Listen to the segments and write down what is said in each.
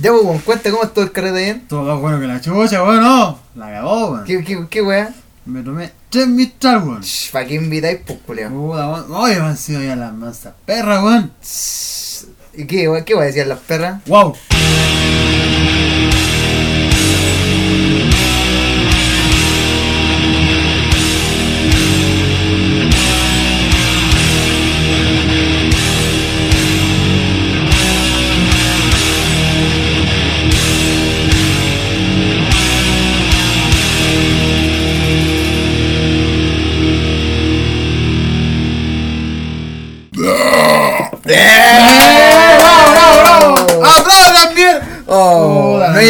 Ya, pues, weón, cuenta cómo estuvo el carrete bien. Todo más bueno que la chucha, weón, no. La cagó, weón. ¿Qué, qué, qué weá? Me tomé tres mistral, weón. ¿Para qué invitáis, pues, culiao? Puta, weón. Oye, me han sido ya las mansas perras, weón. ¿Y qué, weón? ¿Qué weá decían las perras? Wow.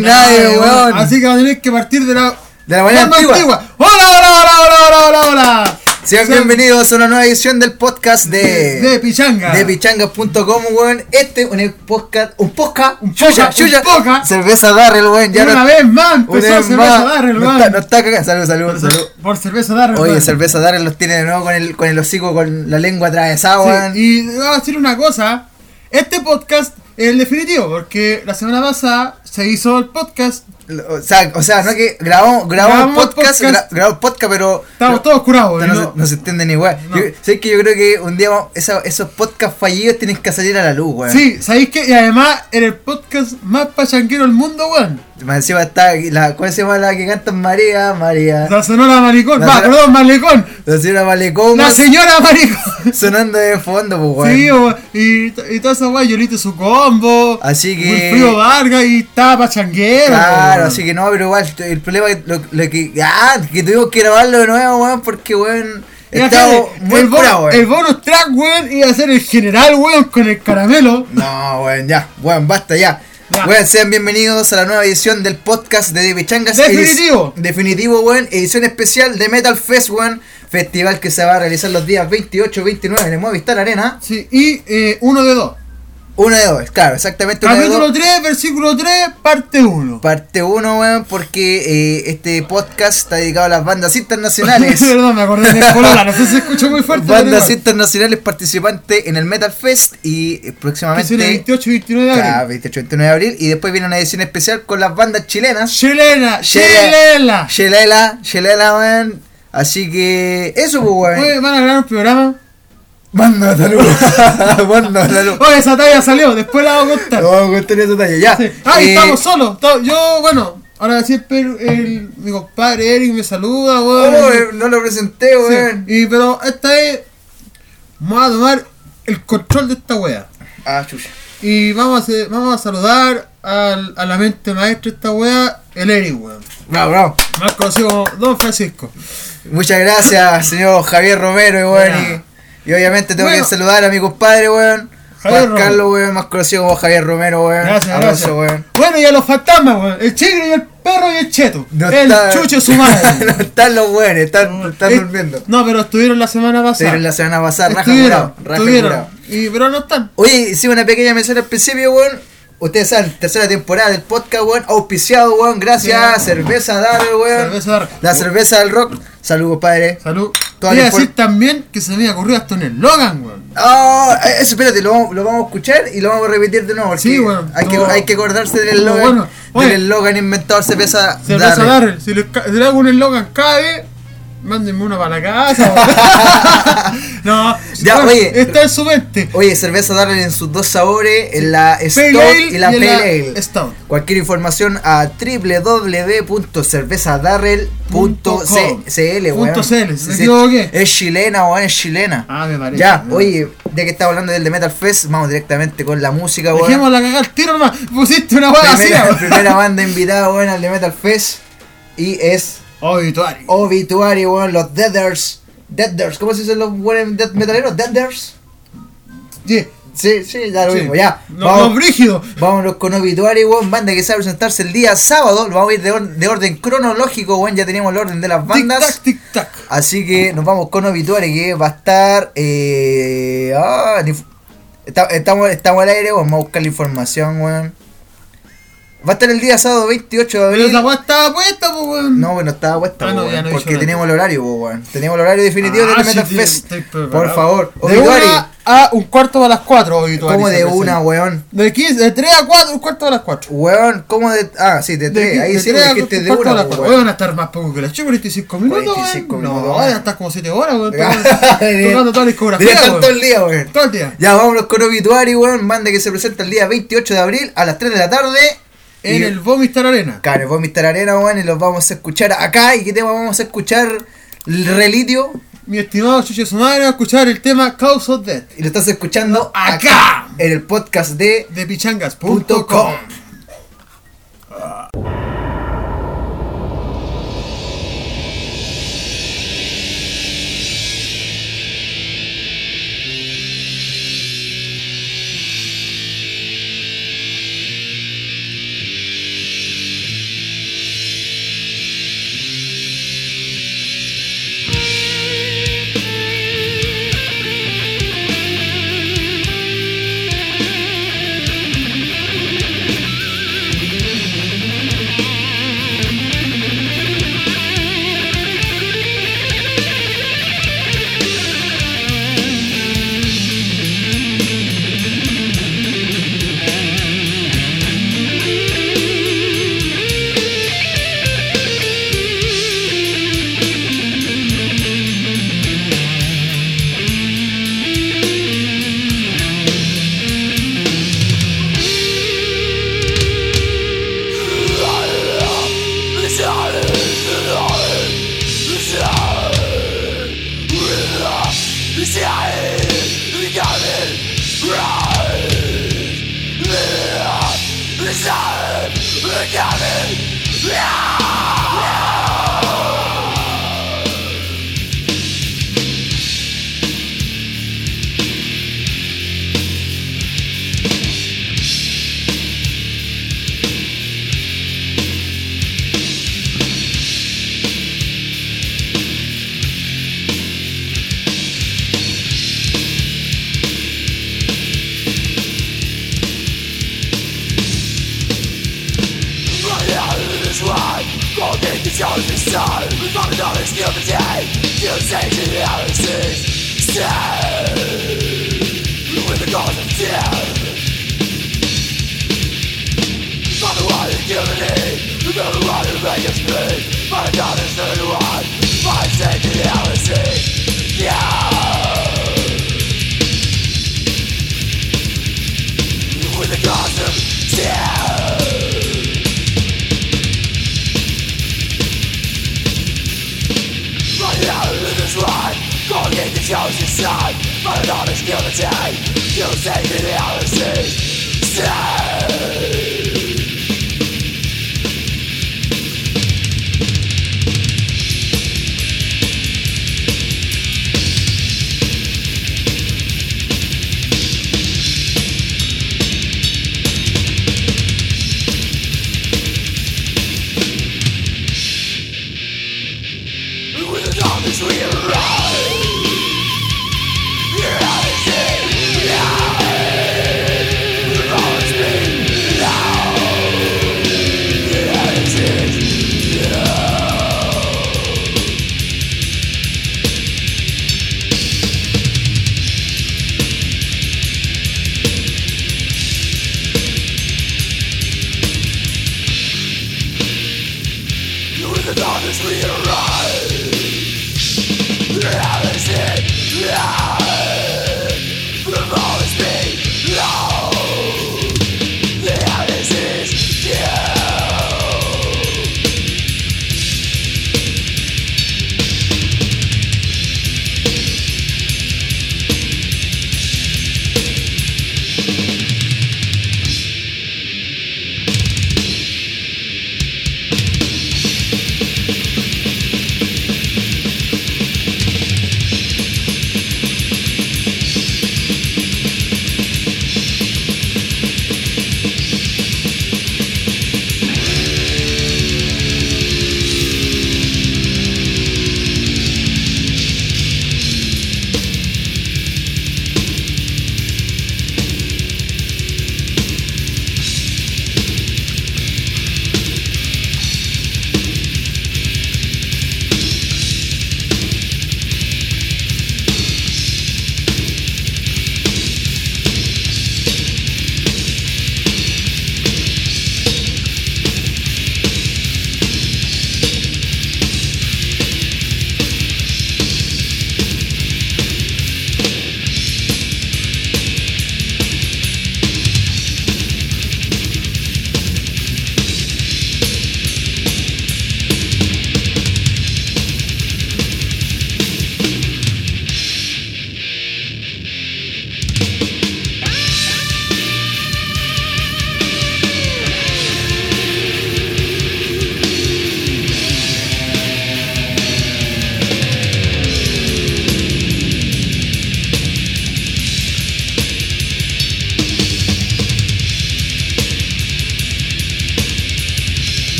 No nadie, weón. Así que va a tener que partir de la. De la manera forma antigua. ¡Hola, hola, hola, hola, hola, hola, hola! Sean Sean- bienvenidos a una nueva edición del podcast de... De Pichanga. de pichanga.com, weón. Este es un podcast, un podcast, Un chucha, chucha. Cerveza Darrell, weón. Ya Una no, vez más una empezó vez cerveza más. Darrell, no weón. está, no está cagando. Salud, salud, Por, salud. por cerveza Darrell. Oye, weón. cerveza Darrell los tiene de nuevo con el, con el hocico, con la lengua atravesada, Sí, weón. y voy a decir una cosa. Este podcast el definitivo, porque la semana pasada se hizo el podcast. O sea, o sea, no que grabamos, grabamos, podcast, podcast. gra- grabamos podcast, pero Estábamos todos curados. no, no se, no se entiende ni. No. Yo- ¿Sabes que yo creo que un día vamos- esa- esos podcasts fallidos tienen que salir a la luz, weón? Sí, ¿sabéis qué? Y además, en el podcast más pachanquero del mundo, weón. Más encima está la, ¿cómo se llama la que canta María? María. La sonora maricón. La Va, perdón, malecón. La señora Malecón La señora maricón. sonando de fondo, pues weón. Sí, weón. Y, y toda esa weá, Yolito su Así que- Wilfrido Vargas y estaba pachanguero. Claro, así que no, pero igual, el problema es lo, lo que. Ah, que tuvimos que grabarlo de nuevo, weón, porque weón. Muy el, bono- el bonus track, weón, iba a ser el general, weón, con el caramelo. No, weón, ya, weón, basta ya. Ya. Weón, sean bienvenidos a la nueva edición del podcast de The Pichangas. Definitivo. Edic- Definitivo, weón. Edición especial de Metal Fest, weón. Festival que se va a realizar los días 28 y 29 en el Movistar Arena. Sí, y eh, uno de dos. Uno de dos, claro, exactamente Capítulo dos. 3, versículo 3, parte 1. Parte 1, weón, porque eh, este podcast está dedicado a las bandas internacionales. Perdón, me acordé de Colola, no sé si se escucha muy fuerte. bandas internacionales participantes en el Metal Fest y eh, Que próximamente el 28 y 29 de abril. 28 29 de abril y después viene una edición especial con las bandas chilenas. Chilena, Chile- Chilela. Chelela, Chelela, weón. Así que eso, pues, weón. van a grabar un programa. Manda salud. Manda salud. Oye, esa talla salió, después la vamos a contar. Vamos a contar esa talla, ya. Sí. Ah, y Eh, estamos solos. Yo, bueno, ahora siempre el, el- mi compadre Eric me saluda, weón. oh, eh, no lo presenté, Sí, weón. Y pero esta vez vamos a tomar el control de esta wea. Ah, chucha. Y vamos a, hacer- vamos a saludar al- a la mente maestra de esta wea, el Eric, weón. Bravo, bravo. Más conocido como Don Francisco. Muchas gracias, señor Javier Romero, weón. Y, obviamente tengo Bueno. que saludar a mi compadre, weón. Juan. Carlos, weón, más conocido como Javier Romero, weón. Gracias, gracias. weón. Bueno, y a los fantasmas, weón. El chigre y el perro y el cheto. No el está- chucho su madre. no están los weones, están, están Eh, durmiendo. No, pero estuvieron la semana pasada. Estuvieron la semana pasada, raja Estuvieron, curado, raja estuvieron. curado. Y, pero no están. Oye, hicimos una pequeña mención al principio, weón. Ustedes saben, tercera temporada del podcast, weón. Auspiciado, weón. Gracias. Cerveza Darrell, weón. Cerveza Darrell. La cerveza del rock. Salud, compadre. Salud. Voy a decir también que se me ocurrió hasta un eslogan, weón. Ah, eh, eso, espérate, lo, vamos- lo vamos a escuchar y lo vamos a repetir de nuevo. Sí, weón. Hay, que, hay que acordarse del eslogan. bueno. Oye. del eslogan inventado cerveza, Cerveza Darrell. Darrell. Si le, si le hago un eslogan cada vez, mándenme uno para la casa. no, Ya, weón, oye. Está en su mente. Oye, cerveza Darrell en sus dos sabores, en la Stout y la Pale Ale. Stout. Cualquier información a www.cervezadarrel.cl, weón. Punto CL, sí. equivoqué. Es chilena, weón, es chilena. Ah, me parece. ya, oye, ya que estamos hablando del de Metal Fest, vamos directamente con la música, weón. Dejemos la cagada al tiro nomás. Pusiste una hueá así. Primera, primera banda invitada, weón, al de Metal Fest. Y es Obituario. Obituary, weón, los Deaders. Deaders, ¿cómo se dicen los buenos death metaleros? Deaders. Yeah. Sí, sí, ya lo Sí. mismo, ya. No, Vamos- no, brígido. Vámonos con Obituary, weón, banda que sabe presentarse el día sábado. Lo vamos a ir de, or- de orden cronológico, weón. Ya teníamos el orden de las Tic bandas. tac, tic tac. Así que nos vamos con Obituary, que va a estar. Eh, ah, estamos, estamos al aire, weón. Vamos a buscar la información, weón. Va a estar el día sábado 28 de Pero abril. esa hueá estaba puesta, pues, weón. No, bueno, estaba puesta, Ah, po, no, weón, no porque teníamos el horario, po, weón. Teníamos el horario definitivo Ah, sí, Metal sí, Fest. Por favor, De Obituary. una a un cuarto de las 4 obituarios. Como de una, weón. De 15, de 3 a 4, un cuarto de las 4. Weón, ¿cómo de.? Ah, sí, de 3. Ahí sí, tres a es de un cuarto una, las weón. Van a estar más poco que la chica, 45 minutos, 45 weón. minutos, No, weón. ya está como 7 horas, weón. Tocando toda la discografía, weón. todo el día, weón. Todo el día. Ya vámonos con Obituary, weón. Banda que se presenta el día 28 de abril a las 3 de la tarde. En Y- el Vomistar Arena. Claro, a estar arena, weón, y los vamos a escuchar acá. ¿Y qué tema vamos a escuchar? El relitio. Mi estimado Chucho su madre va a escuchar el tema Cause of Death Y lo estás escuchando Acá. en el podcast de de pichangas.com. is real.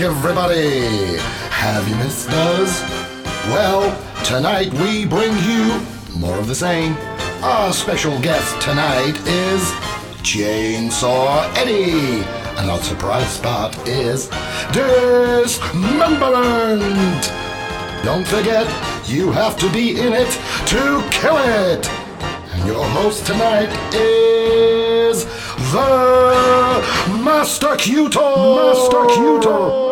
Everybody. Have you missed us? Well, tonight we bring you more of the same. Our special guest tonight is Chainsaw Eddie. And our surprise spot is Dismemberment. Don't forget, you have to be in it to kill it. And your host tonight is the Master Cuto. Master Cuto.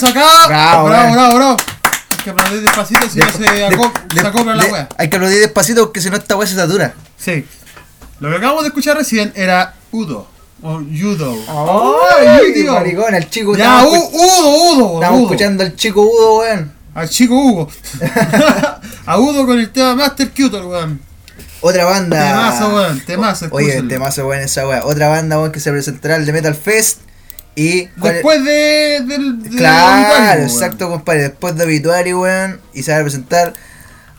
De regreso acá. Bravo, bravo, weón. bravo, bravo. Hay que aplaudir despacito si no se, De- de- se acopla la de- wea. Hay que aplaudir despacito porque si no esta weá se satura. Sí. Lo que acabamos de escuchar recién era Udo. O Judo. ¡Ay, Udo. maricón! El chico Ya, estamos U- Udo, Udo. estamos Udo. escuchando al chico Udo, weón. Al chico Hugo. a Udo con el tema Master Cutor, weón. Otra banda. Temazo, weón, temazo, Oye, temazo, weón, esa weá. Otra banda, weón, que se presentará el de Metal Fest. Y. Después de, del. del Claro, exacto, compadre. Después de Obituario, weón. Y se va a presentar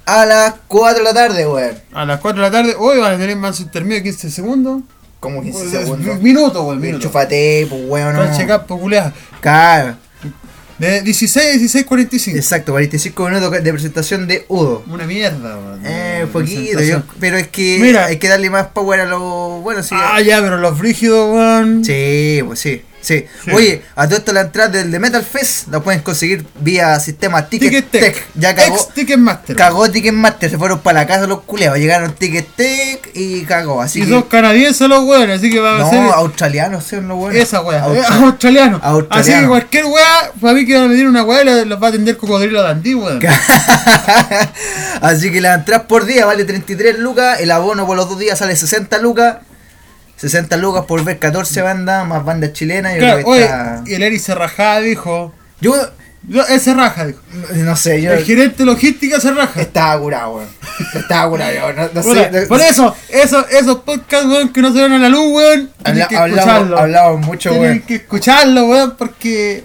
a las 4 de la tarde, weón. A las 4 de la tarde, hoy van a tener más intermedio de 15 segundos. Como 15 Pues, segundos. Minuto, weón, minuto. Enchufate, pues, weón. Para No. checar popular. Claro, De 16 a 16, 45. exacto, 45 minutos de presentación de Udo. Una mierda, weón. Eh, de poquito, yo- pero es que Mira. hay que darle más power a lo bueno, sí. Ah, ya, pero los frígidos, weón. Sí, pues sí, sí. Oye, a todo esto la entrada del de Metal Fest la pueden conseguir vía sistema Ticket, Ticket Tech. Tech. Ya cagó, Ex Ticketmaster. cagó Ticketmaster, se fueron para la casa los culeados, llegaron Ticket Tech y cagó, así y que... son canadienses los weones, así que van a No, ser australianos, sí, no bueno. esa. Austra- eh, australiano. Australiano. Así que cualquier weá, para mí que van a pedir una weá, los los va a atender cocodrilo Dandí, weón. Así que la entrada por día vale 33 lucas, el abono por los dos días sale 60 lucas. 60 lucas por ver 14 bandas, más bandas chilenas. Yo Claro, creo que oye, está- y el Eri se rajaba, dijo. Yo, Yo, él se raja, dijo. no sé, yo El gerente logística se raja. estaba curado, weón. Estaba curado, yo no, sé. no- por eso, eso, esos podcasts, weón, que no se ven a la luz, weón, habla- que hablamos, hablamos mucho, tienen weón. que escucharlo, weón, porque.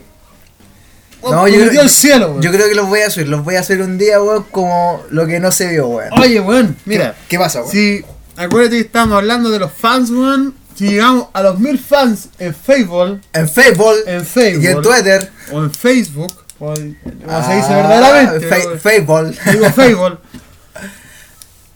weón, No, yo prometió creo, el cielo, weón. yo creo que los voy a subir, los voy a hacer un día, weón, como lo que no se vio, weón. Oye, weón, mira. ¿Qué pasa, weón? Si, acuérdate que estábamos hablando de los fans, weón. Si llegamos a los mil fans en Facebook, En Facebook, en Facebook, y en Twitter. o en Facebook, o en- como se dice Ah, verdaderamente. Facebook. digo Facebook,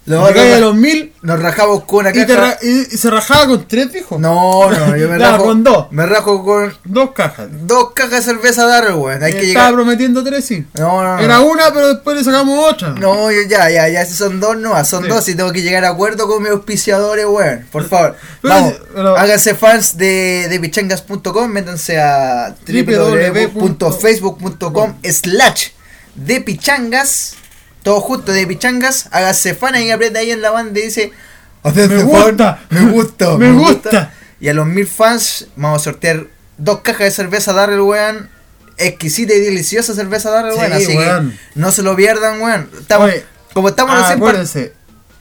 Los llegáis a los mil nos rajamos con una y, te caja. ra- y- y se rajaba con tres, dijo. No, no, yo me rajo. con dos. Me rajo con Dos cajas. dos cajas de cerveza Darrell, weón. Hay que estaba llegar. prometiendo tres, sí. No, no, no. Era una, pero después le sacamos otra. No, yo ya, ya, ya, si son dos, no, son Sí. dos y tengo que llegar a acuerdo con mis auspiciadores, weón. Por favor, Pero vamos, sí, pero- háganse fans de, de pichangas.com, métanse a www.facebook.com slash de pichangas, todo junto de pichangas, háganse fan y aprieta ahí en la banda y dice, "Hacerse Me fan, gusta. me gusta, Me gusta. Y a los mil fans vamos a sortear dos cajas de cerveza Darrell, weón. Exquisita y deliciosa cerveza Darrell, Sí, weón. Así weón. que no se lo pierdan, weón. Estamos, Oye, como estamos Ah, recién.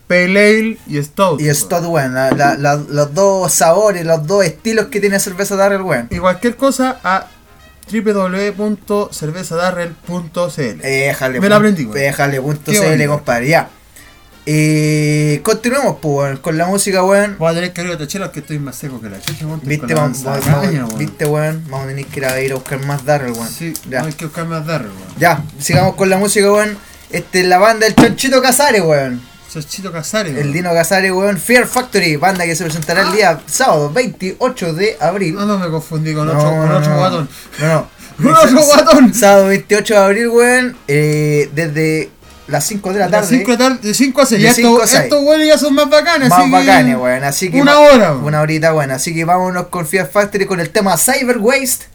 Pale Ale y Stout. Y Stout, weón. la- la- la- los dos sabores, los dos estilos que tiene cerveza Darrell, weón. Y cualquier cosa a www.cervezadarrel.cl. Déjale, Me la aprendí, weón. Déjale, punto Qué CL, bonito. compadre, ya. Eh, continuemos, pues, con la música, weón. Voy a tener que abrir otra chela que estoy más seco que la chucha, weón. Viste, vamos, viste, weón. Vamos a tener que ir a, ir a buscar más Darrell, weón. Sí, ya. hay que buscar más Darrel, weón. ya, sigamos con la música, weón. Este es la banda del Chanchito Casares, weón. Chochito Casares, El weón. Dino Casares, weón. Fear Factory, banda que se presentará el día sábado 28 de abril. No, no me confundí con No, otro, con no, otro no. guatón. No, no. Con otro guatón. Sábado 28 de abril, weón. eh, desde las 5 de la De tarde. 5 de 5 a 6. De Ya cinco estos, a seis. estos weones ya son más bacanes. más así que- bacanes, weón. Así que Una hora, weón. Una horita, bueno. Así que vámonos con Fear Factory con el tema Cyber Waste.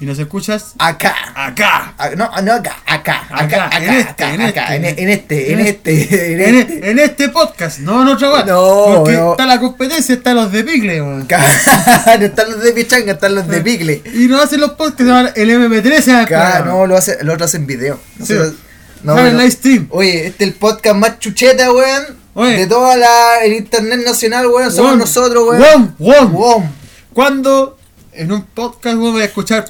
Y nos escuchas Acá. acá. Ah, No, no acá, acá, acá, Acá, acá, en este, acá, en acá, este. en en este, en En este, en En, este. en este podcast, no en otra weá. No, Porque no. está la competencia, están los de Pigle. No están los de Pichanga, están los de Pigle. Y no hacen los podcasts, el MP13. Acá, no, lo hace, lo otro hacen video. Sí. Nosotros- no, pero- live stream. Oye, este es el podcast más chucheta, weón. De toda la el internet nacional, weón. Somos nosotros, weón. weón, weón. Weón. Cuando en un podcast weón, voy a escuchar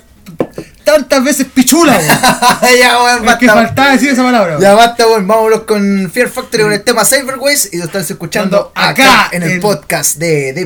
tantas veces pichula, weón. ya, weón, Es que basta. faltaba decir esa palabra, weón. Ya basta, weón. Vámonos con Fear Factory con el tema Cyberways y lo están escuchando acá, acá en el podcast de de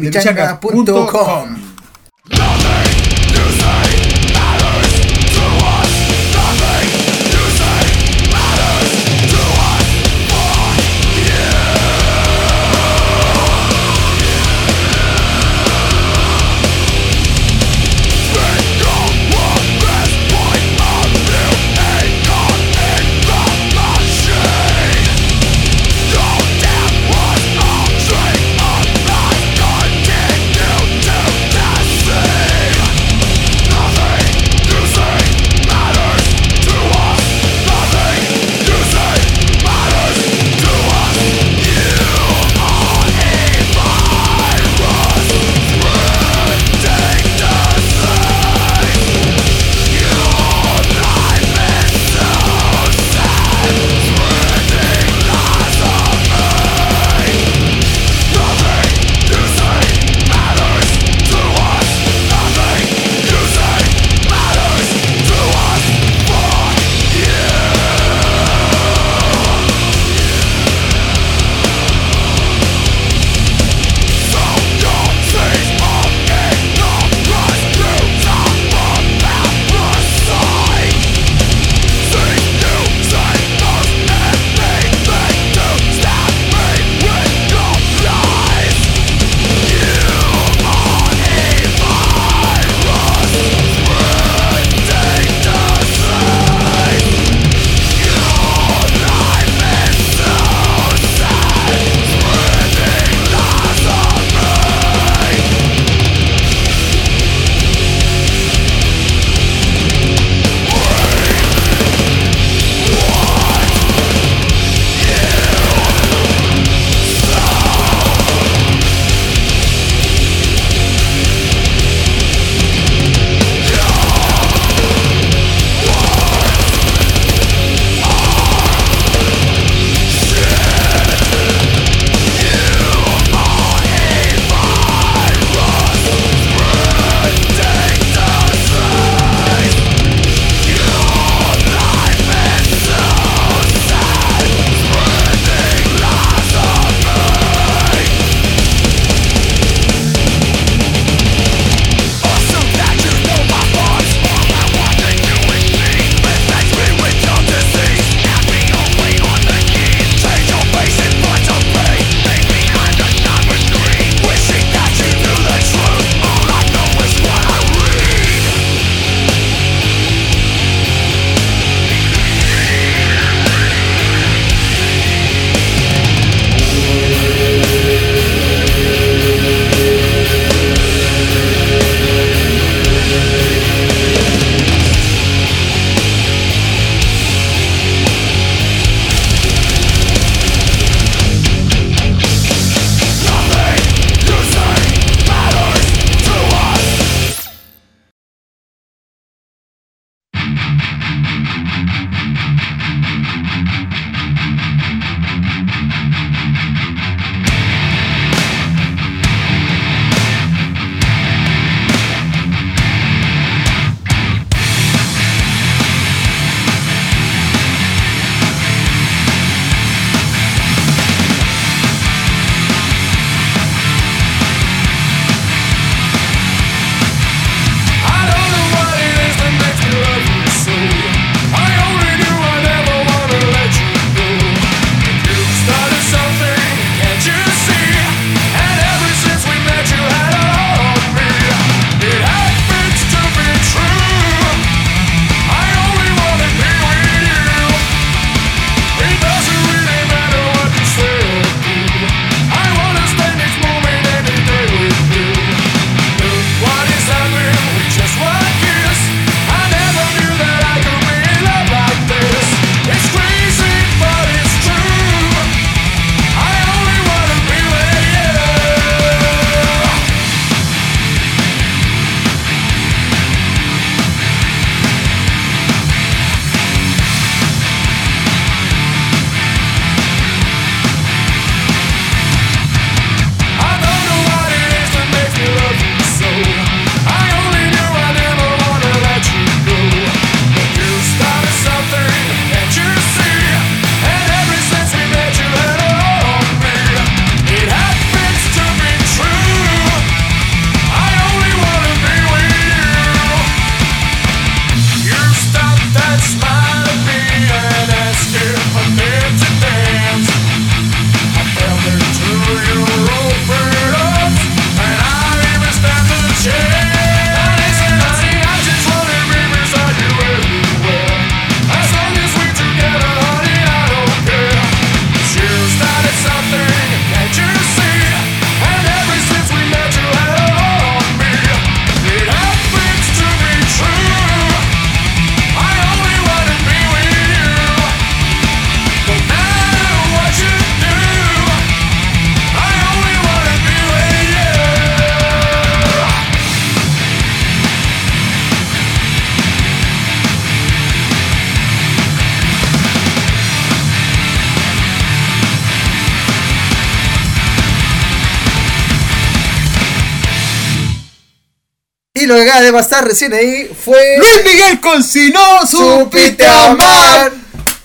Pasar recién ahí fue. Luis Miguel con si no supiste amar.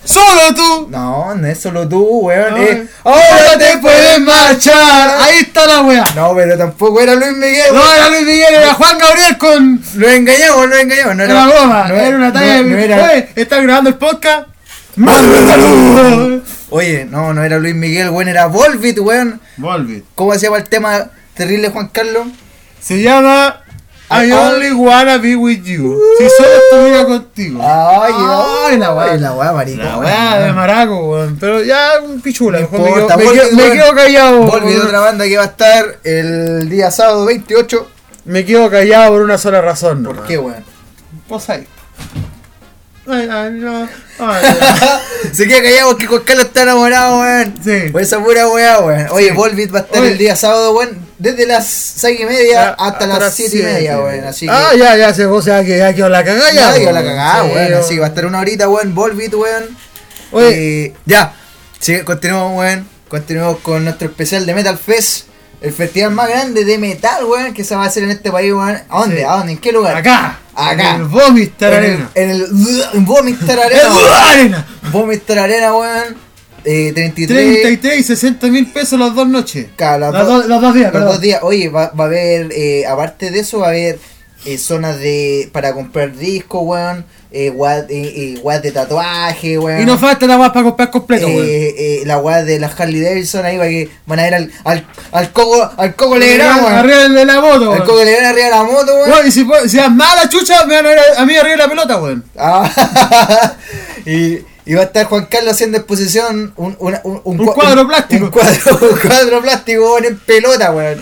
Solo tú. No, no es solo tú, weón. No, eh, ahora te puedes marchar. Ahí está la wea. No, pero tampoco era Luis Miguel. No weón. era Luis Miguel, era Juan Gabriel con. Lo engañamos, lo engañamos. No Era una broma, no era una talla no- de. no era- Oye, ¿estás grabando el podcast? Oye, no, no era Luis Miguel, weón, era Volvit, weón. Volvi. ¿Cómo se llama el tema terrible, Juan Carlos? Se llama I only wanna be with you. Si solo estuviera contigo. Ay, Ay, la weá. Ay, la weá, marico. La weá de maraco, weón. Pero ya, un pichula. No importa, quedo, me, quedo, me weón. quedo callado. Volvit, weón. otra banda que va a estar el día sábado 28. Me quedo callado por una sola razón. ¿Por qué, weón? Pues ahí. Ay, ay, no. Ay, ay. Se queda callado porque Juan Carlos está enamorado, weón. Sí. Por esa pura weá, weón. Oye, Sí. Volvit va a estar Oye. el día sábado, weón. Desde las 6 y media Ya, hasta, las 7 y media, weón. Así que. Ah, ya, ya se o sea que ya quedó la cagada ya. Weón. la cagada, weón. Así que va a estar una horita, weón. Volvit, weón. Oye, Eh, ya. Sí, continuamos, weón. Continuamos con nuestro especial de Metal Fest. El festival más grande de metal, weón, que se va a hacer en este país, weón. ¿A dónde? Sí. ¿A dónde? ¿En qué lugar? acá. Acá. En el el, Arena. en el, en Vomistar Arena. ¡El weón. Arena! Vomistar Arena, weón. Eh, 33. 33 y 60 mil pesos las dos noches. Claro, las Las dos- dos- los dos días, Los dos días. Oye, va, va a haber, eh, aparte de eso, va a haber eh, zonas de para comprar discos, weón. Eh, guad, eh, eh, de tatuaje, weón. Y no falta nada más para comprar completo, weón. eh, eh, la weá de la Harley Davidson ahí va que van a ver al, al, al Coco, al Coco Legrand, weón. Arriba de la moto, Al weón. Coco Legrand arriba de la moto, weón. Weón, y si, si es mala chucha, me van a ver a, a mí arriba de la pelota, weón. Ah, y, y va a estar Juan Carlos haciendo exposición un, una- un, Un cua- cuadro plástico. Un cuadro, un cuadro plástico, en pelota, weón.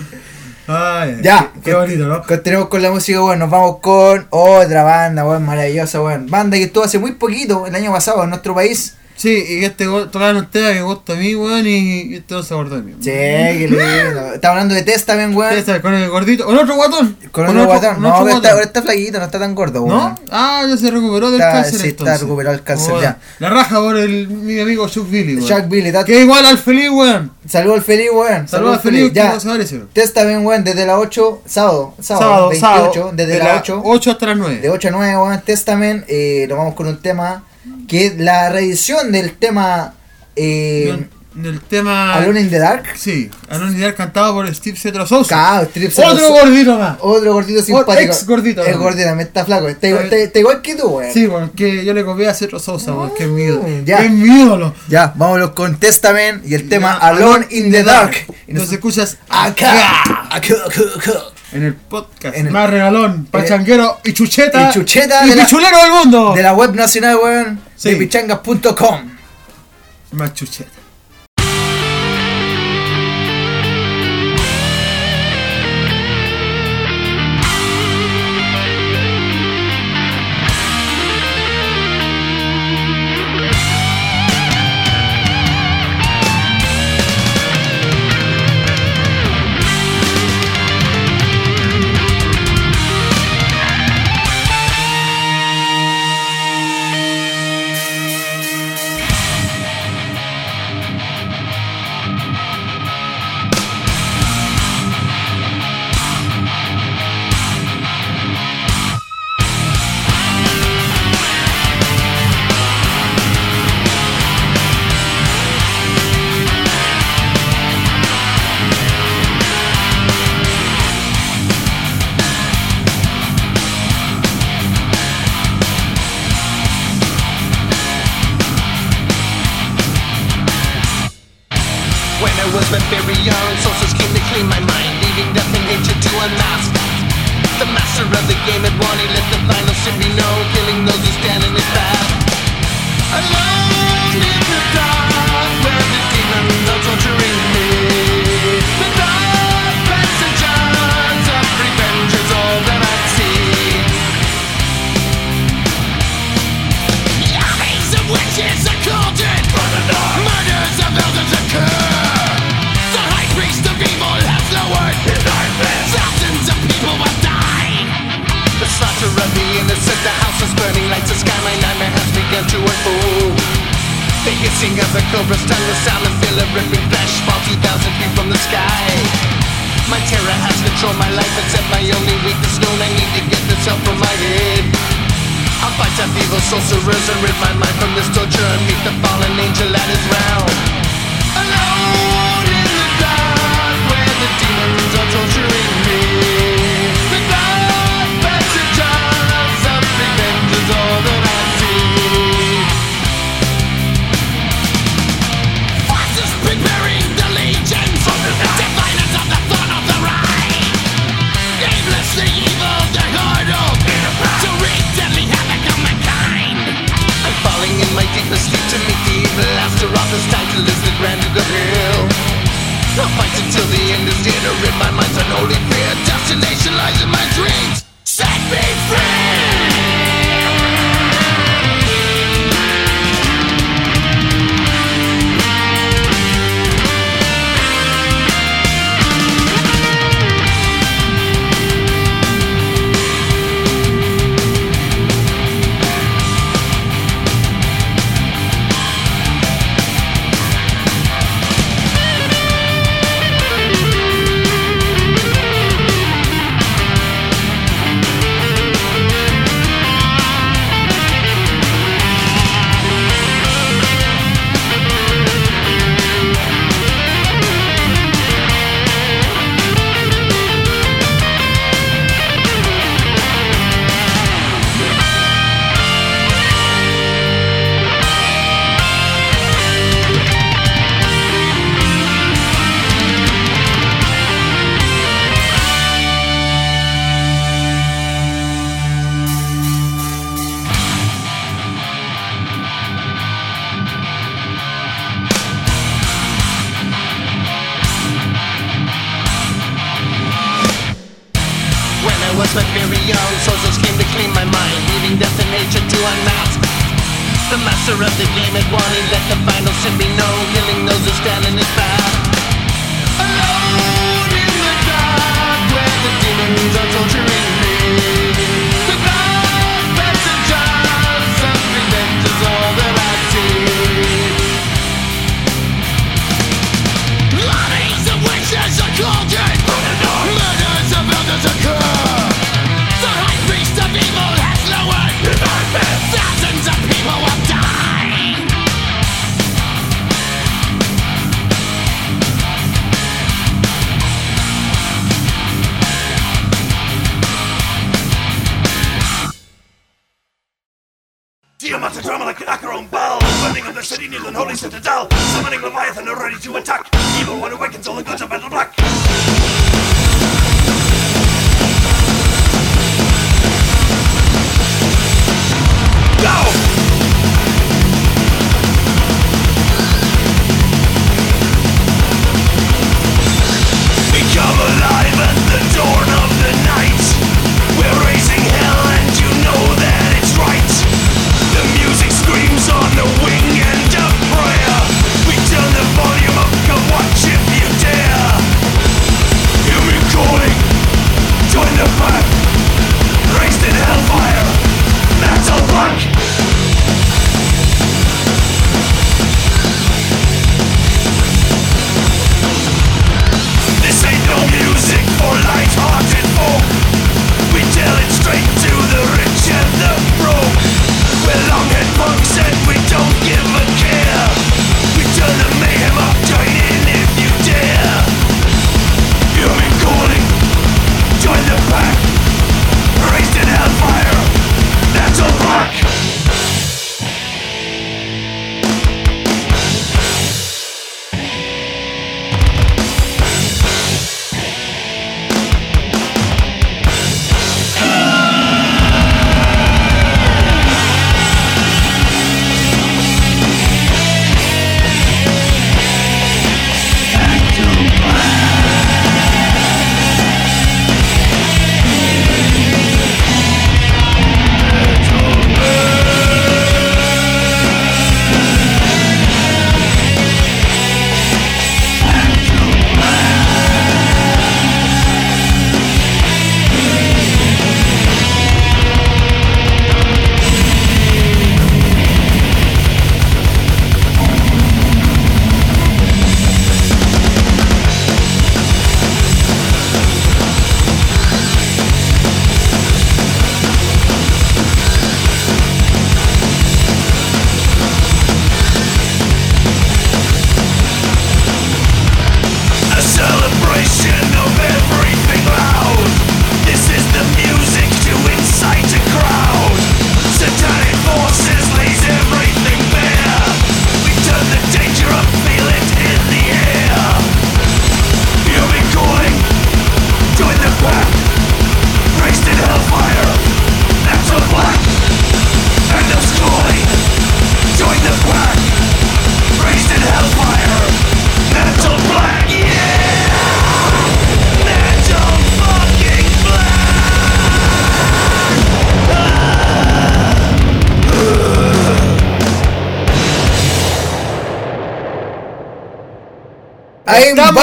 Ay, Ya, Qué, qué bonito, ¿no? Continuamos con la música, weón. Nos vamos con otra banda, weón, maravillosa, weón. Banda que estuvo hace muy poquito, el año pasado, en nuestro país. Sí, y este tocaron un tema que gusta a mí, weón, y, este no se acordó de mí. Sí, qué lindo. Estamos hablando de Test también, weón. Este, con el gordito, con otro guatón. Con otro guatón. No, pero está, ahora está flaquito, no está tan gordo, weón. ¿No? Ah, ya se recuperó del Está- cáncer. sí, está recuperado el cáncer, ya. La raja por el, mi amigo Chuck Billy, weón. Chuck Billy, está- Que igual al feliz, weón. Saludos al feliz, weón. Saludos al feliz, Ya. no se parece. Test también, weón, desde las 8, sábado, sábado, Sábado, 28, sábado. desde de las las 8, 8 hasta las 9. de 8 a 9, weón, Testament, eh, nos vamos con un tema que es la reedición del tema eh, Del tema. Alone in the Dark. Sí, Alone in the Dark cantado por Steve Cetro Sousa. Cao, Strips Otro gordito más. Otro gordito simpático. ex gordito, Es gordito, me está flaco. Está, igual- está igual que tú, weón. Sí, porque yo le copié a Cetro Sousa, weón. Qué miedo. Mm, ya. Qué miedo. Ya, vámonos con Testament y el tema Ya, Alone in the Dark. Y Nos nos- escuchas acá, acá, acá, acá. en el podcast En el- más regalón, pachanguero y chucheta. y chucheta y de la- pichulero del mundo. De la web nacional, weón, Sí. de pichangas.com. Más chucheta.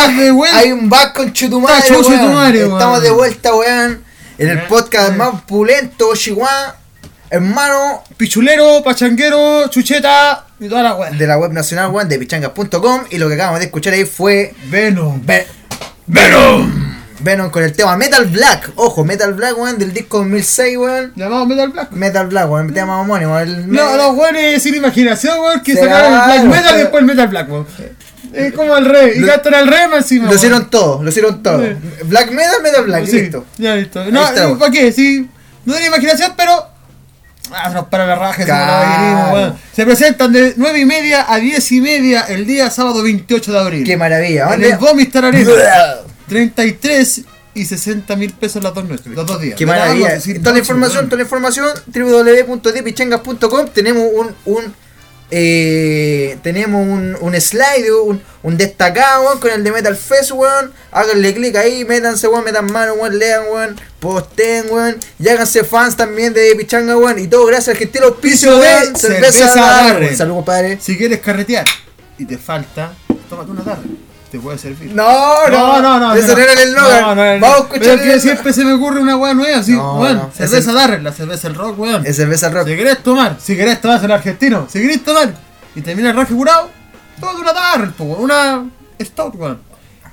Back, de vuelta. hay un back con Chutumare, Está weón. weón. Estamos de vuelta, weón. En el podcast más pulento, Chihuahua, hermano Pichulero, pachanguero, chucheta y toda la weá. de la web nacional, weón, de pichangas.com. Y lo que acabamos de escuchar ahí fue Venom. Ve- Venom. Venom con el tema Metal Black. Ojo, Metal Black, weón, del disco 2006, weón. Llamado Metal Black. Metal Black, weón, el tema homónimo. El No, los weones sin imaginación, weón, que sacaron el Black. Metal y después el Metal Black, weón. Es como el rey. Y Lo- cantan al rey más encima. Lo hicieron todo, lo hicieron todo. Sí. Black Metal, Metal Black, Sí, listo. Ya listo. No. ¿para qué? Sí, no tiene imaginación, pero. Ah, nos para la raja, Claro. se, presentan de 9 y media a 10 y media el día sábado 28 de abril. Qué maravilla. En ¿dónde? el Vomistar Arena. 33 y 60 mil pesos las dos noches, los dos días. Qué maravilla. toda la información, toda la información, www.depichangas.com. Tenemos un, un eh, tenemos un, un slide, un, un destacado, weón, con el de Metal Fest, weón. Háganle clic ahí, métanse, weón, metan mano, weón, lean, weón, posten, weón. Y háganse fans también de Pichanga, weón. Y todo gracias al gentil auspicio, weón. Cerveza Darren. Darren. Salud, compadre. Si quieres carretear y te falta, tómate una tarde. Te puede servir. No, no, no, no. Ese no era el No, eslogan. no era el- Vamos a escuchar es que el- siempre se me ocurre una weá nueva, sí. No, weón, no. cerveza Darren, la cerveza el rock, weón. Es cerveza rock. Si querés tomar, si querés tomar el argentino, si querés tomar y termina el raje curado, tómate una Darren, weón, una Stout, weón.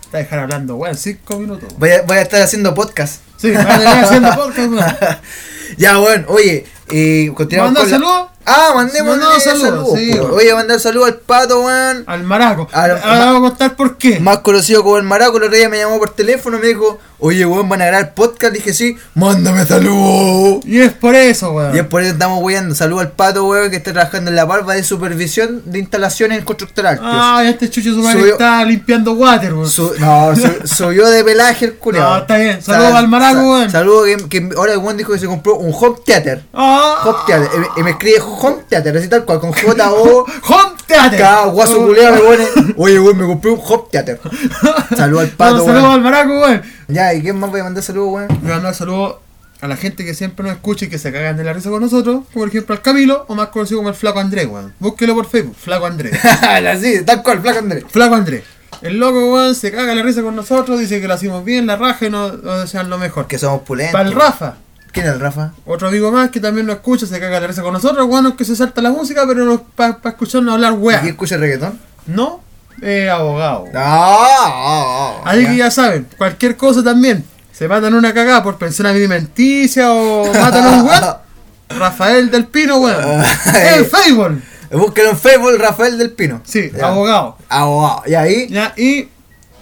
Te voy a dejar hablando, weón, 5 minutos. weón. Voy a, voy a estar haciendo podcast. Sí, voy a tener haciendo podcast, weón. ya, bueno, oye, eh, continuamos ¿Mandar con la- saludos? Ah, mandemos Mandamos saludos. saludos, sí, weón. Oye, mandar saludos al pato, weón. Al maraco. Ahora vamos a contar por qué. Más conocido como el Maraco, el otro día me llamó por teléfono me dijo, oye, weón, van a grabar podcast. Dije, sí, mándame saludos. Y es por eso, weón. Y es por eso estamos weyando. Saludos al pato, weón, que está trabajando en la barba de supervisión de instalaciones constructorales. Ah, este chucho su madre está limpiando water, weón. Su- no, su- subió de pelaje el culiao. No, está bien. Saludos al Maraco, weón. Saludos que, que ahora el weón dijo que se compró un home theater. Ah, Home theater. Y me- Y me escribe home theater, así tal cual, con J-O. Home Theater. Cada guaso culiao me pone, oye, weón, me compré un home theater. Saludos al pato, No, saludos al maraco, weón. Ya, ¿y quién más voy a mandar saludos, weón? Voy a mandar saludos a la gente que siempre nos escucha y que se cagan de la risa con nosotros, como por ejemplo al Camilo, o más conocido como el Flaco Andrés, weón. Búsquelo por Facebook, Flaco Andrés. Así, tal cual, Flaco Andrés. Flaco Andrés. El loco, weón, se caga la risa con nosotros, dice que lo hacemos bien, la raja y nos, nos desean lo mejor. Que somos pulentos. Para el Rafa, ¿Quién es el Rafa? otro amigo más que también nos escucha, se caga la risa con nosotros, weón, que se salta la música, pero para escucharnos hablar, ¿Y quién weón. escucha reggaetón? No, eh, abogado. No, Así que ya saben, cualquier cosa también. Se matan una cagada por pensión alimenticia o matan a un weón. Rafael del Pino, weón. El Facebook. Búsquelo en Facebook, Rafael del Pino. Sí, Ya. abogado. Abogado. Y ahí, Ya, y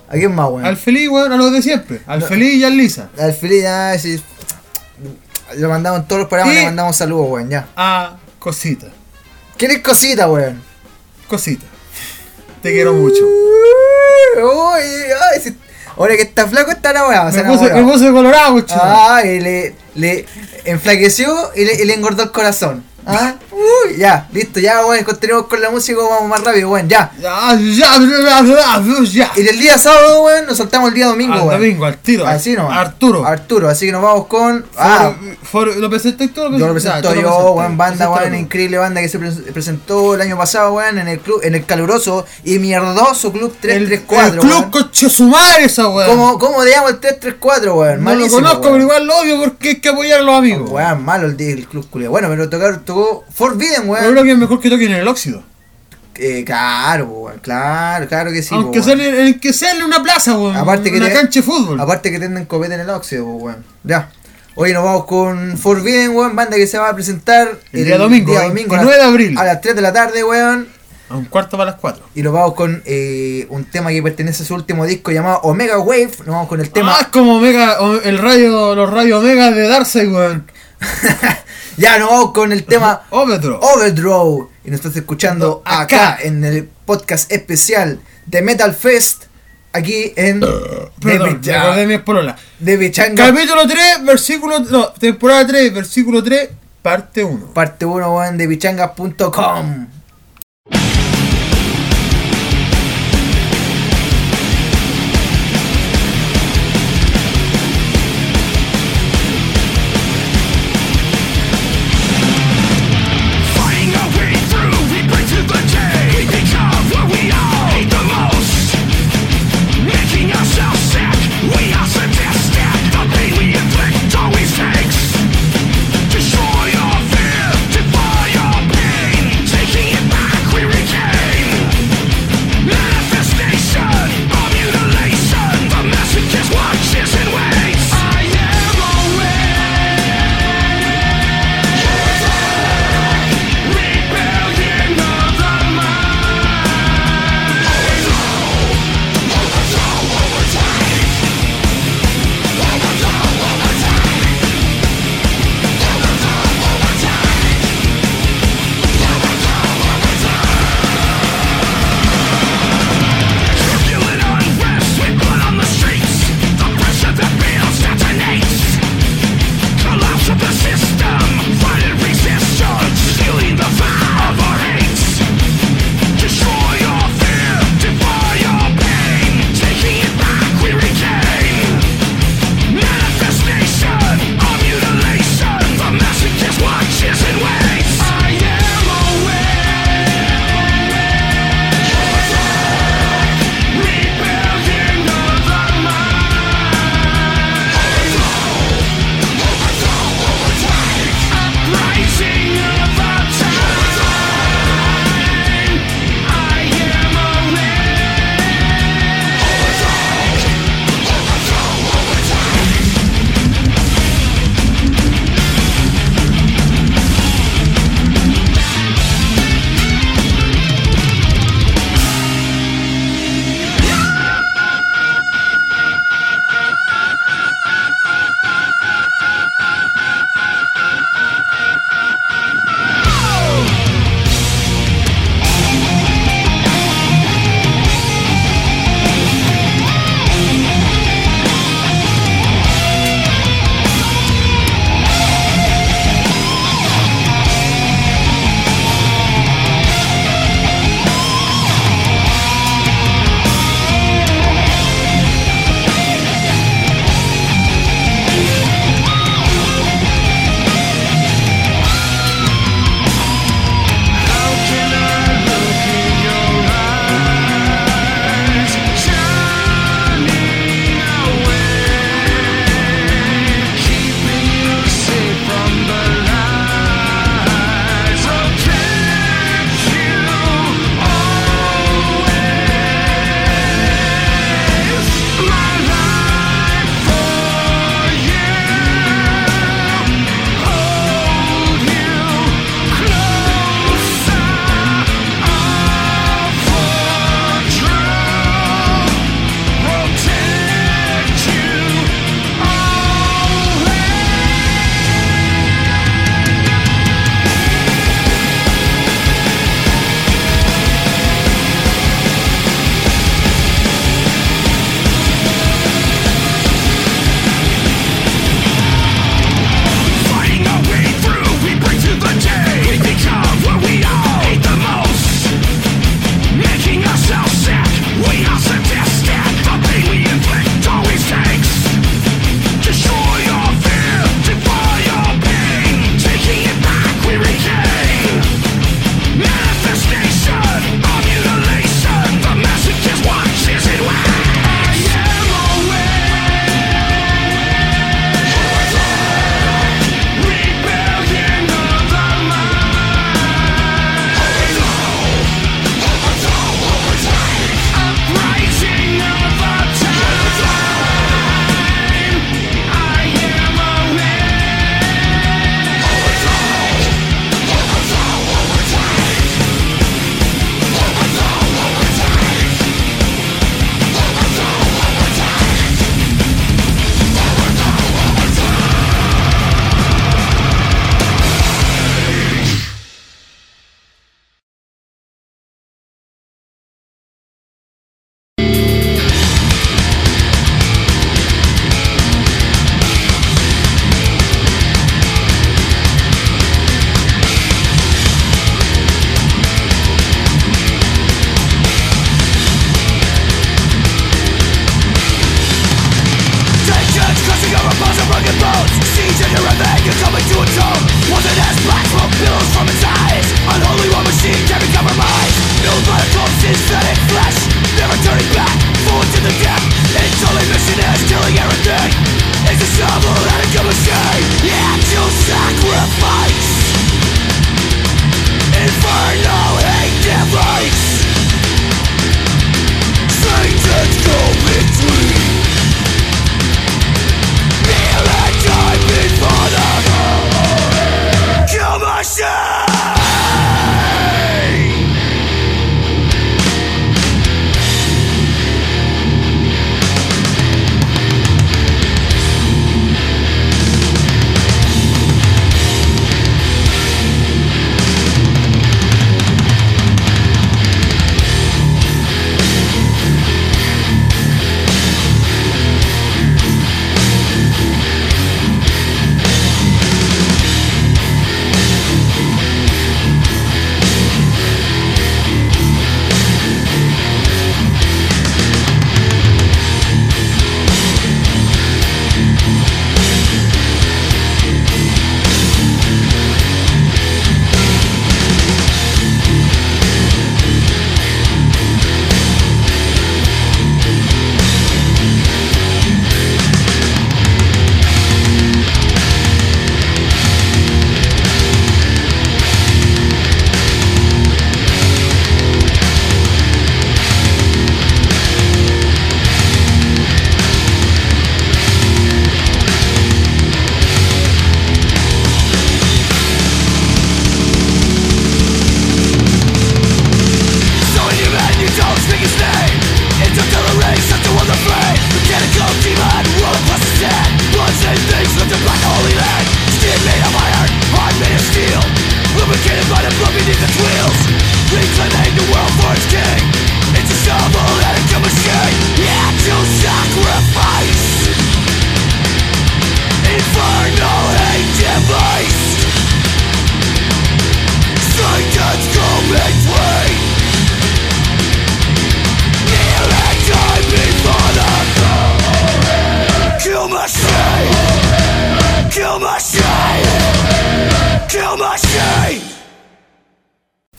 ¿a quién más, weón? al feliz, weón, a los de siempre. Al feliz y al Lisa. Al Feliz, ya, sí. Lo mandamos en todos los programas, Y- le mandamos saludos, weón, ya. A Cosita. ¿Quién es cosita, weón? Cosita. Te quiero mucho. Uy, ay, si- ahora que está flaco está enamorado, se Me puse, me puse colorado, chico. Ay, le, le enflaqueció y le, y le engordó el corazón. ¿Ah? Uy, ya, listo, ya, weón, continuemos con la música, vamos más rápido, weón, ya. Ya, ya, ya, ya. Y el día sábado, weón, nos soltamos el día domingo, Al weón. domingo, al tiro. Así no. Arturo. Arturo, así que nos vamos con. Ah, ¿Lo presentas tú? o yo lo presento lo yo, weón, banda, weón, increíble banda que se pre- presentó el año pasado, weón, en el club, en el caluroso y mierdoso club El, 334. el club weón. coche su madre esa weón. ¿Cómo, ¿Cómo le llamo el 334, weón? No lo conozco, weón. pero igual lo odio porque hay que apoyar a los amigos. Weón, malo el, el club culiao. Bueno, pero tocar, tocó Forbidden, Yo weón. creo que es mejor que toquen en el óxido. Eh, claro, weón, claro, claro que sí, Aunque sea en, que sea en una plaza, weón. Aparte que una te- cancha de fútbol. Aparte que tienen copete en el óxido, weón. Ya. Hoy nos vamos con Forbidden, weón, banda que se va a presentar El día domingo, día 29 a las- de abril. A las 3 de la tarde, weón. A un cuarto para las cuatro. Y nos vamos con eh, un tema que pertenece a su último disco llamado Omega Wave. Nos vamos con el tema. Ah, es como Omega, el rayo, los rayos Omega de Darkseid, weón. ya, nos vamos con el tema Overdro. Overdraw. Y nos estás escuchando acá, Acá. en el podcast especial de Metal Fest. Aquí en. Perdón, de, acordé de mi espolola. de Bichanga. Capítulo 3, versículo. No, temporada 3, versículo 3, parte 1. Parte 1, weón, de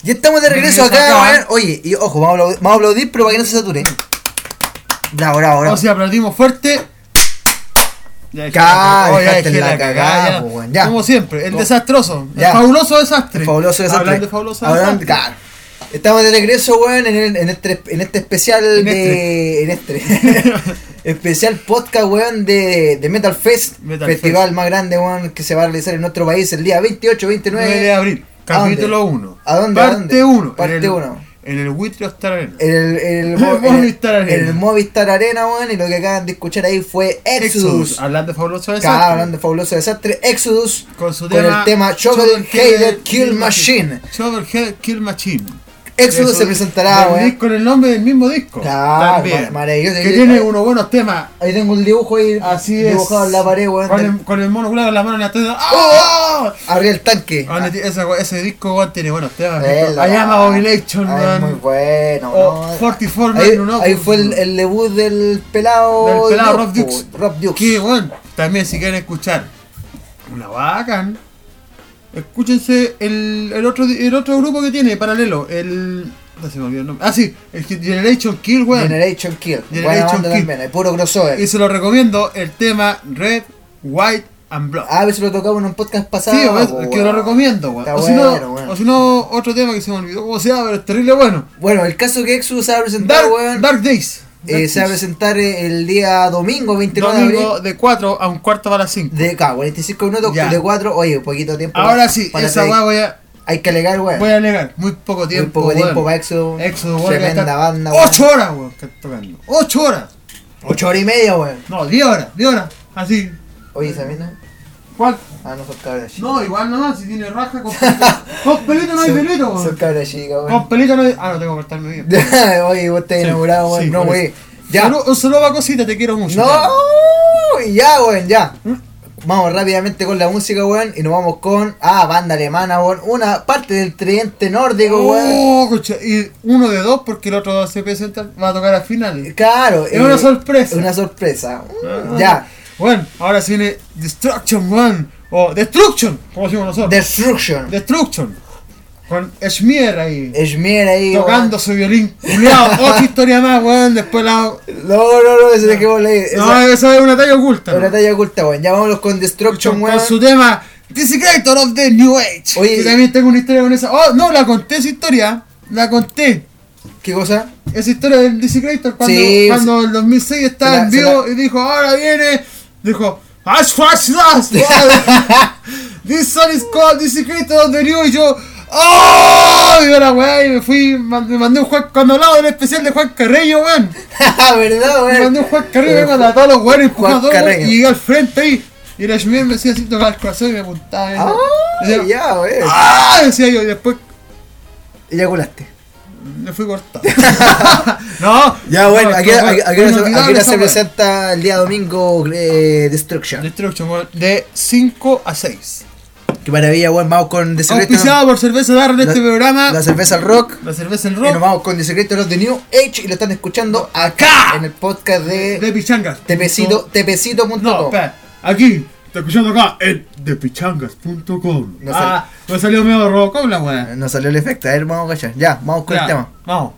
Ya estamos de regreso acá, acá. weón. Oye, y ojo, vamos a, aplaudir, vamos a aplaudir, pero para que no se sature. Bravo, bravo, bravo. O sea, aplaudimos fuerte. Ya dejé Claro, la- oh, ya dejaste dejé la la cagada, cagada, ya. pues, weón, ya. Como siempre, el Como- desastroso. Ya. El fabuloso desastre. El fabuloso desastre. Hablando de fabuloso Hablando- desastre. claro. Estamos de regreso, weón, en, el- en este, en este especial En de. En este. especial podcast, weón, de, de Metal Fest. Metal festival Fest. más grande, weón, que se va a realizar en nuestro país el día 28, 29 9 de abril. Capítulo 1. ¿A dónde? ¿A Parte dónde? 1. Parte en el, uno. En el Witrio Star Arena. En el, en el, El Movistar Arena. en el Movistar Arena, weón, y lo que acaban de escuchar ahí fue Exodus. Hablando de fabuloso desastre. Claro, hablando de fabuloso desastre, Exodus Con su con tema. el tema Shovel Headed Kill Machine. Shovel Headed Kill Machine. Eso se es presentará, disco en el nombre del mismo disco. Claro, También. mar- maravilloso. Que Ahí- tiene ahí- unos buenos temas. Ahí tengo un dibujo ahí Así es. dibujado en la pared, weón. Con el, con el mono culiao con la mano en la teta. ¡Ah! Arriba el tanque. Ah, ese, ese- disco weón, tiene buenos temas. I am Ay, weón. muy bueno. O ¿no? 44 Ahí, ahí fue el, debut del pelado. Del pelado Rob Dukes. Rob Dukes. Que, bueno, también si quieren escuchar una bacán, escúchense el, el, otro, el otro grupo que tiene, paralelo, el... No se me olvidó el nombre. Ah, sí, el Generation Kill, weón. Generation Kill. Generation Kill. también, puro crossover. Y se lo recomiendo el tema Red, White and Blood. Ah, a ver si lo tocamos en un podcast pasado. Sí, ¿ves? que lo recomiendo, weón. O si no, bueno, weón. o si no, otro tema que se me olvidó cómo se llama, pero es terrible bueno. Bueno, el caso que Exodus se va a presentar, Dark, weón. Dark Days. Eh, se va a presentar eh, el día domingo 29 de Domingo abril. de 4 a un cuarto para 5. De acá, 45 minutos Ya. de 4. Oye, poquito tiempo. Ahora sí, para esa weá voy a, Hay que alegar, weón. voy a alegar. Muy poco Muy tiempo. poco weón. tiempo para. Éxodo, weón, Tremenda está- banda, weón. 8 horas, weón, que está tocando. 8 horas. 8 horas y media, weón. No, 10 horas, 10 horas. Así. Oye, ¿sabes? No? ¿Cuál? Ah, no son cabras chicas. No, igual nomás, si tiene raja con pelito. con pelito no hay pelito, Son weón. cabras chicas, Con weón. pelito no hay. Ah, no tengo que cortarme bien. Oye, vos estás Sí, enamorado, weón. sí, no, weón. eso. Ya. Saludo- un saludo cosita, te quiero mucho. No, ya, weón, ya. Vamos rápidamente con la música, weón. Y nos vamos con. Ah, banda alemana, weón. Una parte del tridente nórdico, weón. Oh, coche, y uno de dos porque el otro se presenta, va a tocar a finales. Claro. Es una sorpresa. Una sorpresa. Ah. Ya. Bueno, ahora se viene Destruction One o Destruction, como decimos nosotros. Destruction. Destruction. Con Schmier ahí. Schmier ahí, Tocando su violín. Culeado, otra historia más, weón. Después la. No, no, no, ese de que vos leí. No, Esa es una talla oculta. una talla oculta, weón. Ya vámonos con Destruction, Con weón. su tema Desecrator of the New Age. Oye, que también tengo una historia con esa. Oh, no, la conté esa historia. La conté. ¿Qué cosa? Esa historia del Desecrator cuando, cuando el 2006 estaba en vivo y dijo, ahora viene. Dijo, Ash. This song is called Desecrator of the New y yo. ¡Oh! Y la weá, y me fui, me mandé un Juan, cuando hablaba del especial de Juan Carreño, weón. ¿Verdad, Me mandé weón? un Juan Carreño, weón, a todos los weones, empujando a Juan todos y llegué al frente ahí. Y la Schmier me decía así, tocaba el corazón y me apuntaba. Ah, ya, weón. ¡Ah! Decía yo, y después Eyaculaste. Me fui cortado. no, Ya, bueno, no, aquí, aquí, aquí, aquí se presenta el día domingo eh, Destruction. Destruction, de 5 a 6. Qué maravilla, weón. Vamos con The Secret Auspiciado por Cerveza Darra en La- este programa. La cerveza al rock. La cerveza en Y nos rock. vamos con The Secret of the New Age y lo están escuchando acá en el podcast de De Pichangas. tepecito, tepecito.com. No, espera. Aquí. Está escuchando acá en thepichangas.com. No ah, me salió medio Robocop la weá. Nos salió el efecto, a ver, vamos a callar. Ya, vamos con Ya, el tema. Vamos.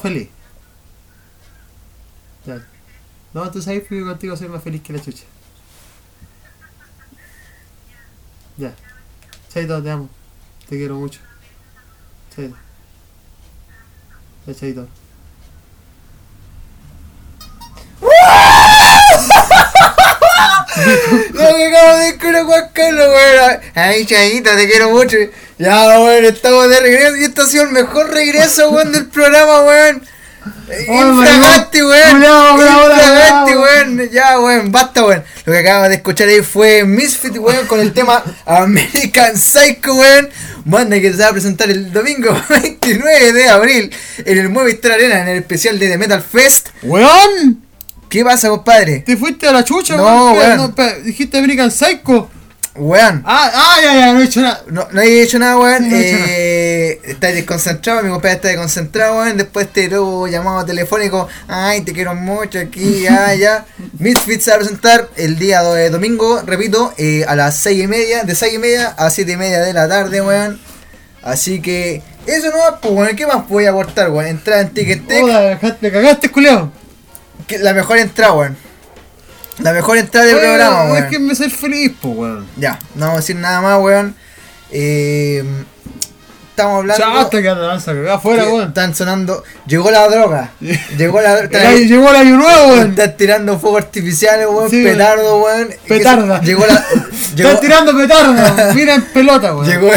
Feliz. Ya. No, tú sabes que contigo soy más feliz que la chucha. Ya. Chaito, te amo. Te quiero mucho. Chaito. Ya, chaito. Lo que acabo de escuchar Juan Carlos, weón. Ay, Chaguita, te quiero mucho. Ya, weón, estamos de regreso. Y este ha sido el mejor regreso, weón, del programa, weón. Infragante, weón. Infragante, weón. Ya, weón, basta, weón. Lo que acabas de escuchar ahí fue Misfit, weón, con el tema American Psycho, weón. Banda que se va a presentar el domingo 29 de abril en el Movistar Arena en el especial de The Metal Fest. ¡Weón! ¿Qué pasa, compadre? ¿Te fuiste a la chucha, No, weón? weón. espera, dijiste American Psycho. Weón. Ah, ah, ya, ya, no he hecho nada. No, no he hecho nada, weón. Sí, no he hecho eh, está desconcentrado, mi compadre está desconcentrado, weón. Después este luego llamado telefónico. Ay, te quiero mucho aquí, ya, ya. Misfits se va a presentar el día de domingo, repito, eh, a las 6 y media, de 6 y media a 7 y media de la tarde, weón. Así que, eso no va, pues, weón. ¿Qué más voy a aportar, weón? Entrar en Ticketek, dejaste- le cagaste, que la mejor entrada, weón. La mejor entrada del programa, weón. Déjenme ser feliz, po, weón. Ya, no vamos a decir nada más, weón. Eh, estamos hablando. Chata que afuera, weón. Están sonando. Llegó la droga. Llegó la droga. Llegó el año nuevo, weón. Están tirando fuegos artificiales, weón. Sí, petardo, weón. Petarda. Llegó la. Llegó, Están tirando petardo. Mira en pelota, weón. llegó,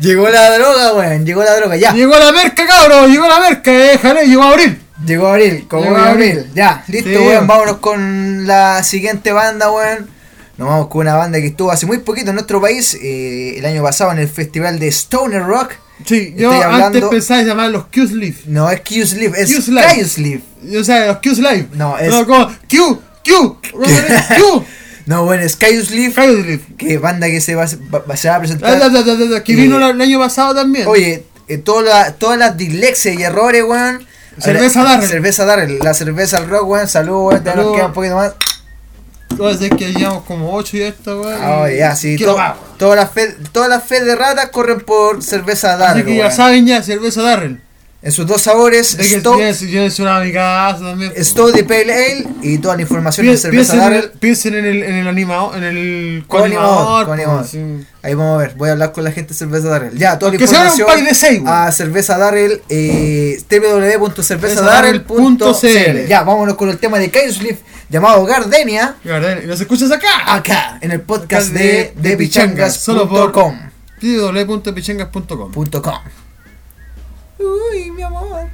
llegó la droga, weón. Llegó la droga. Ya. Llegó la merca, cabrón. Llegó la merca. Déjale, llegó a abrir. Llegó abril. Como Llegó abril. abril. Ya, listo, Sí, weón. Vámonos con la siguiente banda, weón. Nos vamos con una banda que estuvo hace muy poquito en nuestro país. eh, el año pasado en el festival de Stoner Rock. Sí, yo Estoy antes hablando- pensaba llamar los Q's Live. No es Q-Sleeve, es Q-Sleeve. Q-Sleeve. O sea, los Q's Live. No, es- No, como Q, Q, Q. No, bueno, es Q-Sleeve. Q's Live. Que banda que se va, va- se va a presentar. da, da, da, Que Eh, vino el año pasado también. Oye, eh, toda la- todas las dislexias y errores, weón. Cerveza Darrell. Cerveza Darrell. La cerveza al rock, weón. Salud, weón. Te nos queda un poquito más. Puede ser que llevamos como 8 y esto, weón. Ah, ya, sí. to-. Todas las fe, todas de ratas corren por cerveza Así Darrell. que ya weón. saben ya, cerveza Darrell. En sus dos sabores, Stout. Stout de Pale Ale y toda la información en cerveza Piensen, en el, piensen en el, en el animador, en el Coanimador, pues, sí. Ahí vamos a ver, voy a hablar con la gente de Cerveza Darrell. Ya, toda la Que un información pack de seis, a Cerveza Darrell, eh, www.cervezadarrell.cl. CL. Ya, vámonos con el tema de Kaiusleaf llamado Gardenia, Y ¿y ¿Nos escuchas acá? acá, en el podcast de, de- de pichangas.com. www.pichangas.com. Uy, mi amor.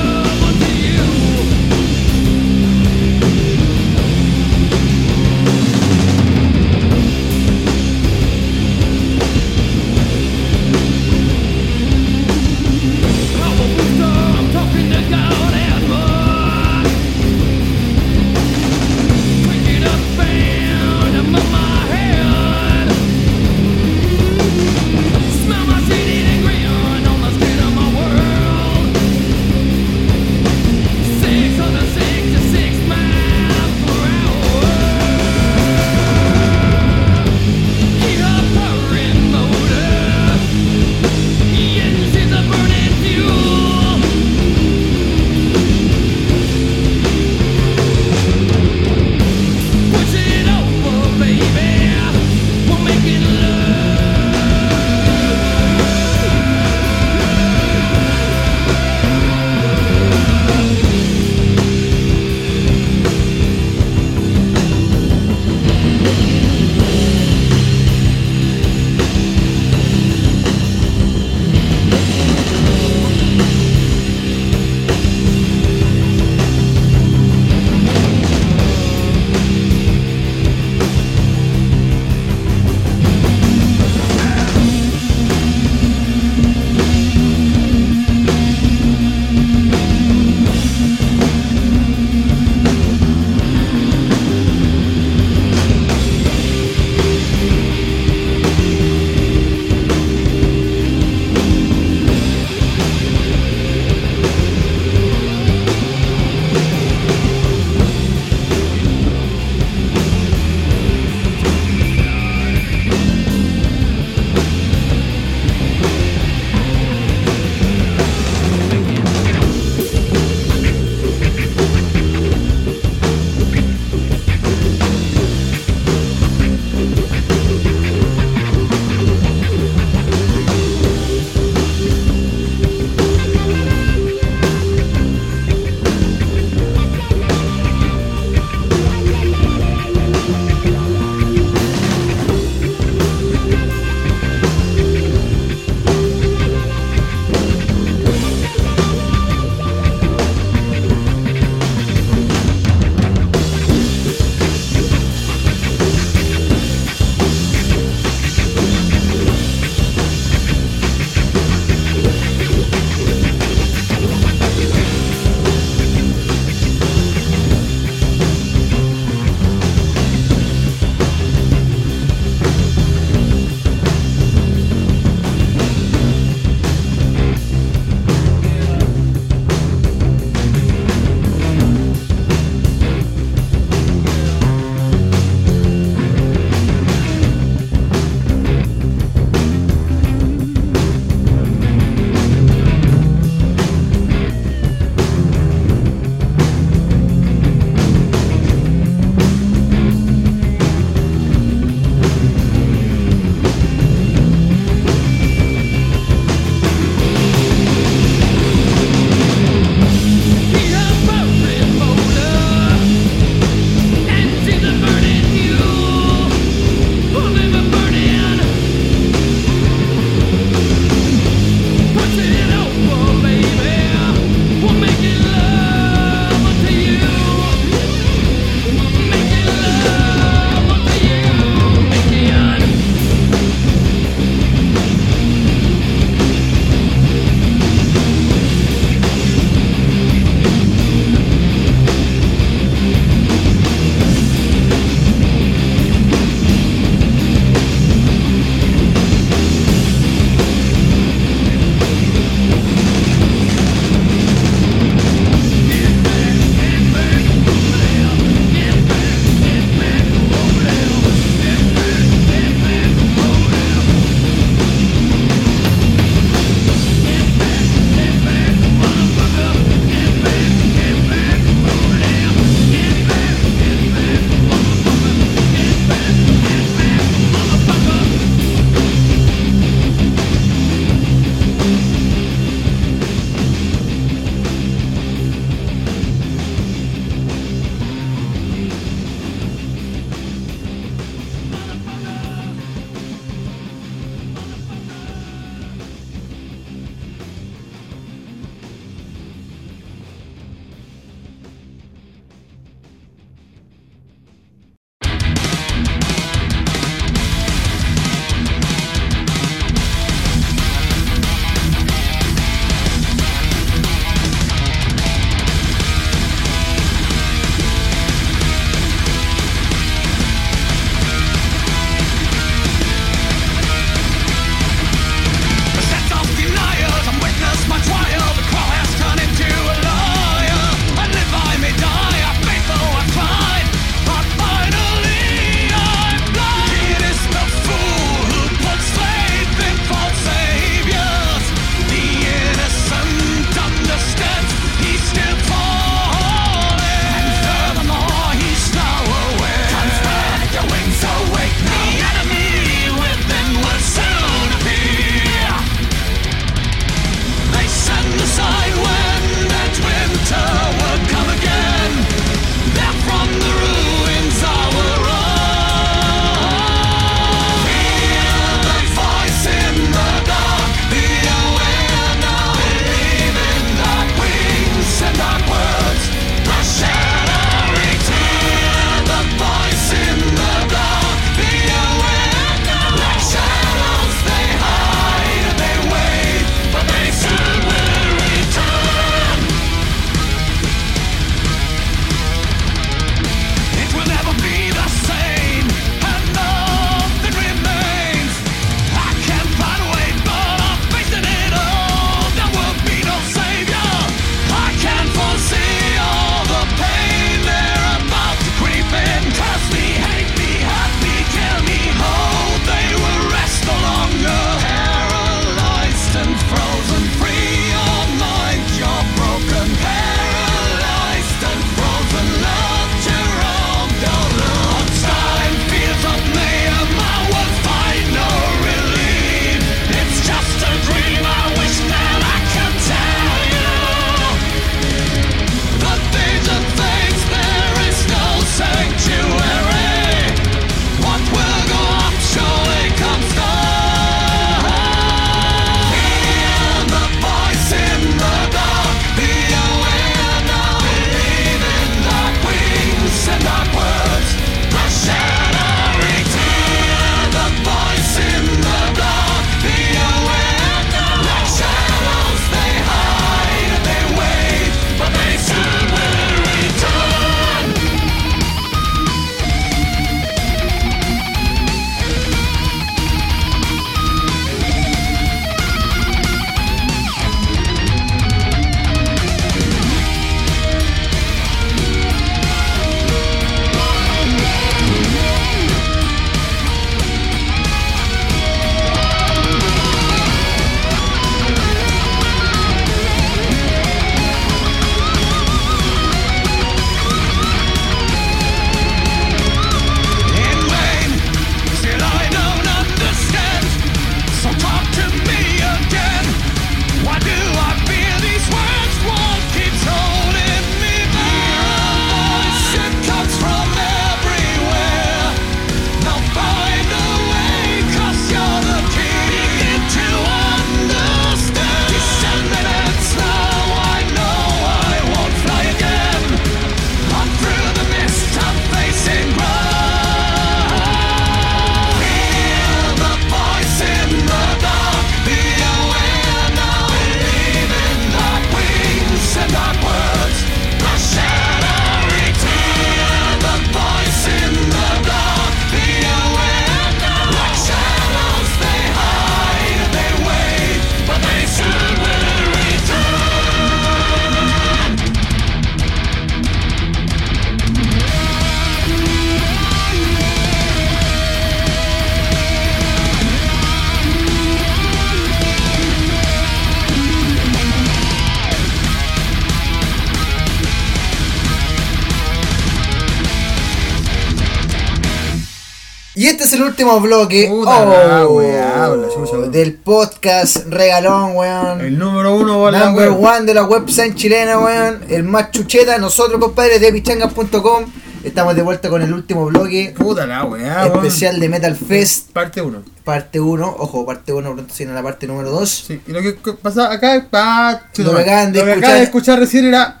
Último bloque Puta la oh, weá, la chucha, weón. del podcast regalón, weón. El número uno Number one de la website chilena, weón. El más chucheta, nosotros, compadres, de pichangas.com. Estamos de vuelta con el último bloque Puta la weá, weón. especial de Metal Fest, Parte 1. parte 1. Ojo, parte 1, pronto se viene la parte número 2. Sí, y lo que pasa acá es pa, Lo que acaban de escuchar- acaban de escuchar recién era.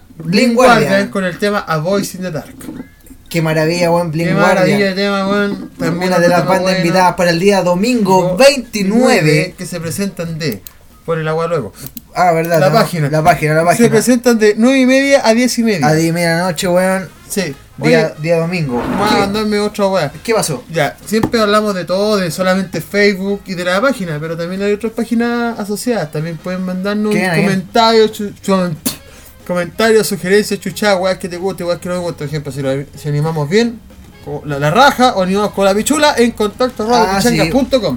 Guardian con el tema A Voice in the Dark. Qué maravilla, weón. Blink Qué maravilla de tema, weón. También Una de las bandas bueno. invitadas para el día domingo 29. que se presentan de por el agua luego. Ah, verdad. La página. La página, la Se página. presentan de 9 y media a 10 y media. A 10 y media de la noche, weón. Sí. Día, Oye, día domingo. vamos a ¿Qué, mandarme otra weá. qué pasó? Ya, siempre hablamos de todo, de solamente Facebook y de la página, pero también hay otras páginas asociadas. También pueden mandarnos ¿Qué hay? comentarios, chu- comentarios, sugerencias, chuchadas, weas que te guste, weas que no te guste. Por ejemplo, si, lo- si animamos bien, la, la raja o animamos con la pichula, en contacto arroba Ah, sí.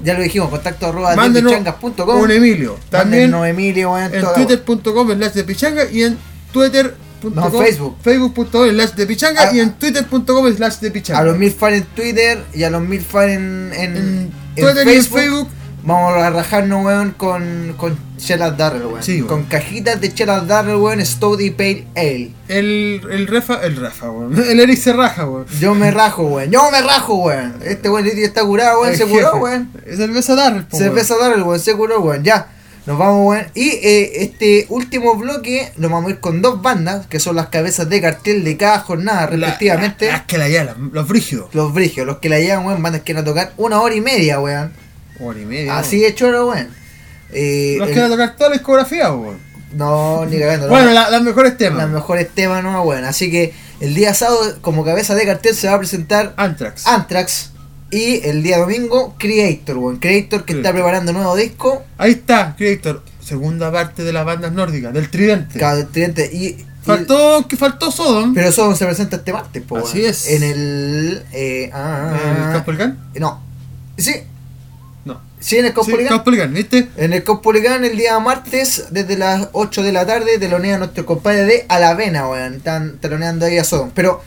Ya lo dijimos, contacto arroba Mándenos depichangas.com. un Emilio. También Mándenos Emilio, en twitter.com slash de pichanga y en twitter.com No, Facebook. facebook.com slash de pichanga Ah, y en twitter.com slash de pichanga. A los mil fans en Twitter y a los mil fans en, en, en en Twitter y en Facebook. Vamos a rajarnos, weón, con, con Chelas Darrell, weón. Sí, weón. Con cajitas de Chelas Darrell, weón, Stout y Pale Ale. El, el Rafa, el Rafa, weón. El Eric se raja, weón. Yo me rajo, weón. Yo me rajo, weón. Este weón está curado, weón. El Se curó, jefe. weón. Es cerveza Darrell, po, Cerveza Darrell, weón. Se curó, weón. Ya. Nos vamos, weón. Y eh, este último bloque lo vamos a ir con dos bandas, que son las cabezas de cartel de cada jornada. La- respectivamente. la- Las que la ya, los brígidos. Los brigios, los que la llevan, weón, bandas que van a tocar una hora y media, weón. Hora y media. Así de choro, weón. Eh, Los el- que tocar toda la discografía, weón. No, ni cagando. no. Bueno, la- las mejores temas. Las mejores temas, no, weón. Así que el día sábado, como cabeza de cartel, se va a presentar Anthrax. Anthrax. Y el día domingo, Creator, weón. Creator que está preparando un nuevo disco. Ahí está, Creator. Segunda parte de las bandas nórdicas, del Tridente. Cada estudiante y, y- Faltó, que faltó Sodom. pero eso se presenta este martes, po, Así es. En el. Eh, ah, ¿El Caupolicán? No. Sí. Sí, en el Sí, Caupolicán. Caupolicán, ¿viste? En el Caupolicán el día martes, desde las 8 de la tarde, telonea nuestro compadre de Alavena, weón. Están teloneando ahí a Sodom. Pero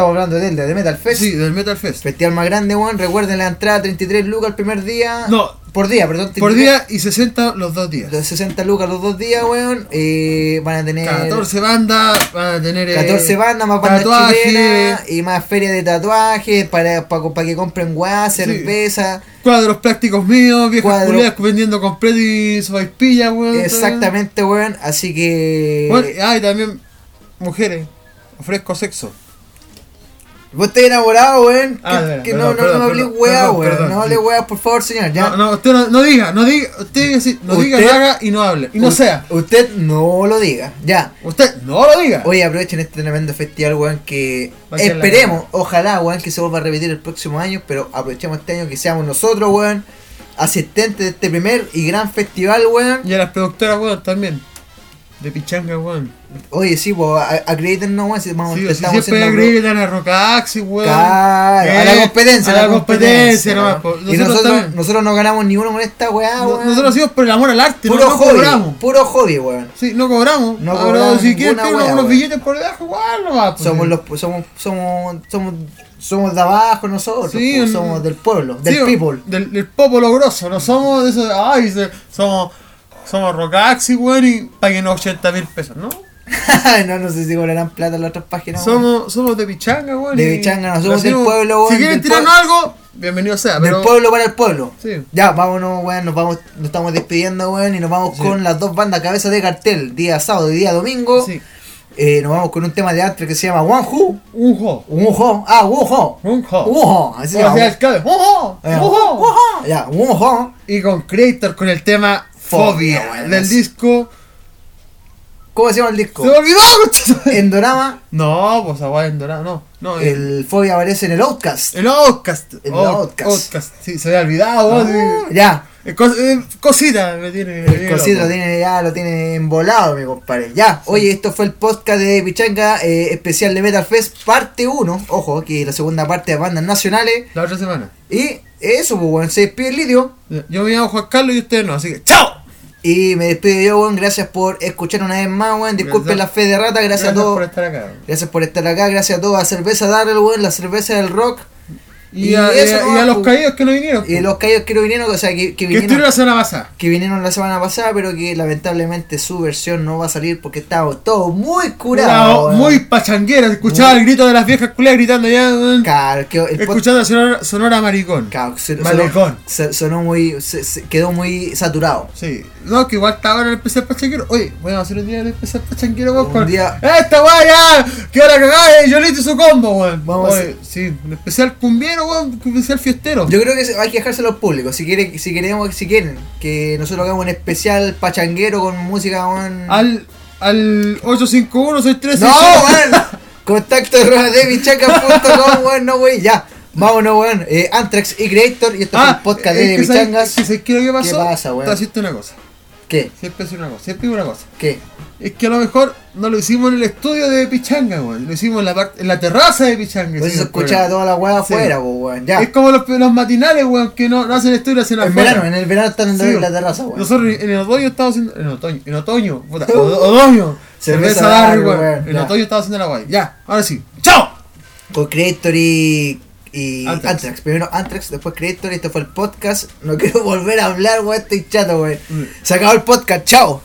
estamos hablando de él, de Metal Fest. Sí, del Metal Fest. Festival más grande, weón. Recuerden la entrada 33 lucas el primer día. No, Por día, perdón. por 33, día y 60 los dos días. De 60 lucas los dos días, weón. Eh, van a tener 14 bandas, van a tener. eh, 14 bandas, más bandas tatuajes. chilenas y más feria de tatuajes para, para, para que compren weá, cerveza. Cuadros prácticos míos, viejas culiadas vendiendo completo y sopaipilla, weón. Exactamente, weón. Así que. Bueno, ah, y también mujeres, ofrezco sexo. Vos estás enamorado, weón. Ah, que, perdón, no, no, perdón, no hables perdón, weá, weón. no hables sí. weá, por favor, señor. Ya. No, no, usted no, no diga, no diga, usted diga no diga, Usted- no haga y no hable. Y no sea. Usted no lo diga. Ya. Usted no lo diga. Oye, aprovechen este tremendo festival, weón, que esperemos, ojalá, weón, que se vuelva a repetir el próximo año, pero aprovechemos este año que seamos nosotros, weón, asistentes de este primer y gran festival, weón. Y a las productoras, weón, también. De pichanga, weón. Oye, sí, pues, a- acredítennos, weón, si vamos, Sí, si siempre acreditan a Rocaxi, weón. Claro, a la Eh, competencia, a la competencia nomás, po. y Nosotros nosotros, nosotros no ganamos ni uno con esta weá, No- weón. Nosotros hacemos por el amor al arte, puro no, no hobby, cobramos. puro hobby, weón. Sí, no cobramos. No Ahora, cobramos si ninguna tirar wea, unos billetes por debajo, igual nomás. pues, Somos los somos somos somos somos de abajo nosotros, Sí, pues, somos del pueblo, del Sí, people. Del, del popolo grosso, no somos de esos. Ay, somos. Somos Rocaxi, weón, y paguen 80 mil pesos, ¿no? no, no sé si cobrarán plata en las otras páginas. Somos, somos de Pichanga, weón. De Pichanga, no somos del pueblo, weón, Si quieren tirarnos algo, bienvenido sea. Del Pero, pueblo para el pueblo. Sí. Ya, vámonos, weón, nos vamos, nos estamos despidiendo, weón, y nos vamos Sí. con las dos bandas cabezas de cartel, día sábado y día domingo. Sí. Eh, nos vamos con un tema de antes que se llama. Un jo. Wuho. Ah, Wuho. Jo. Wuho. Así se llama. Eh, jo. Wuho. Ya, Wuho. Y con Creator con el tema Fobia, Fobia del disco. ¿Cómo se llama el disco? ¡Se me olvidó! concha! En Dorama, no, pues agua en dorado, no. No, el, Fobia aparece en el Outcast. el Outcast. El Out- Outcast. Outcast. Sí, se había olvidado, Ah, ya. Eh, cos- eh, cosita me tiene. me loco. lo tiene, ya lo tiene embolado, mi compadre. Ya, oye, esto fue el podcast de Pichanga eh, especial de Metal Fest, parte 1. Ojo, que es la segunda parte de bandas nacionales. La otra semana. Y eso, pues, weón, se despide el Lidio. Yo me llamo Juan Carlos y ustedes no, así que ¡Chao! Y me despido yo, weón. Gracias por escuchar una vez más, weón. Disculpen la Gracias. fe de rata, gracias, a todos. por estar acá. Gracias por estar acá, gracias a todos a Cerveza Darrell, weón, la cerveza del rock. Y, Y a, eso y a- no y a va, los pu. caídos que no vinieron. Y pu. los caídos que no vinieron, o sea, que, vinieron, la semana pasada. que vinieron la semana pasada, pero que lamentablemente su versión no va a salir porque estaba todo muy curado. Weón. muy pachanguera, escuchaba el grito de las viejas culias gritando ya. Claro, que el escuchando sonora, sonora maricón. claro, sonó, muy. se- se- quedó muy saturado. Sí, no, que igual estaba en el especial pachanguero. Oye, voy a hacer un día en el especial pachanguero, weón. Con- día- ¡Esta weá ya! ¡Que ahora cagáis! ¡Yo le hice su combo, weón! Vamos a Oye, sí, un especial cumbiero, weón, un especial fiestero. Yo creo que se- hay que dejárselo al público. Si quieren, si queremos, si quieren que nosotros hagamos un especial pachanguero con música, weón. Al, al 851 613 No, weón. Contacto arroba devichaca.com, weón, no, weón, ya. Vámonos, weón. Eh, Antrax y Creator, y esto el podcast de Ah, es que sabes- Devichangas. que ¿sabes qué es lo que pasó? ¿Qué pasa, weón? Te una cosa. ¿Qué? Siempre decir una cosa. Siempre digo una cosa. ¿Qué? Es que a lo mejor no lo hicimos en el estudio de Pichanga, weón. Lo hicimos en la, parte, en la terraza de Pichanga. Pues se escuchaba toda la weá Sí. afuera, po, weón. Ya. Es como los, los matinales, weón, que no, no hacen estudio, hacen En afuera. verano, en el verano están en Sí, la terraza, weón. Nosotros en el otoño estamos haciendo. En otoño, en otoño, puta, otoño. Cerveza Cerveza Darry, weón. En otoño estamos haciendo la guay. Ya, ahora sí. ¡Chao! Con Creator y Antrax. Primero Antrax, después Creator, este fue el podcast. No quiero volver a hablar, weón, estoy chato, weón. Mm. Se acabó el podcast, chao.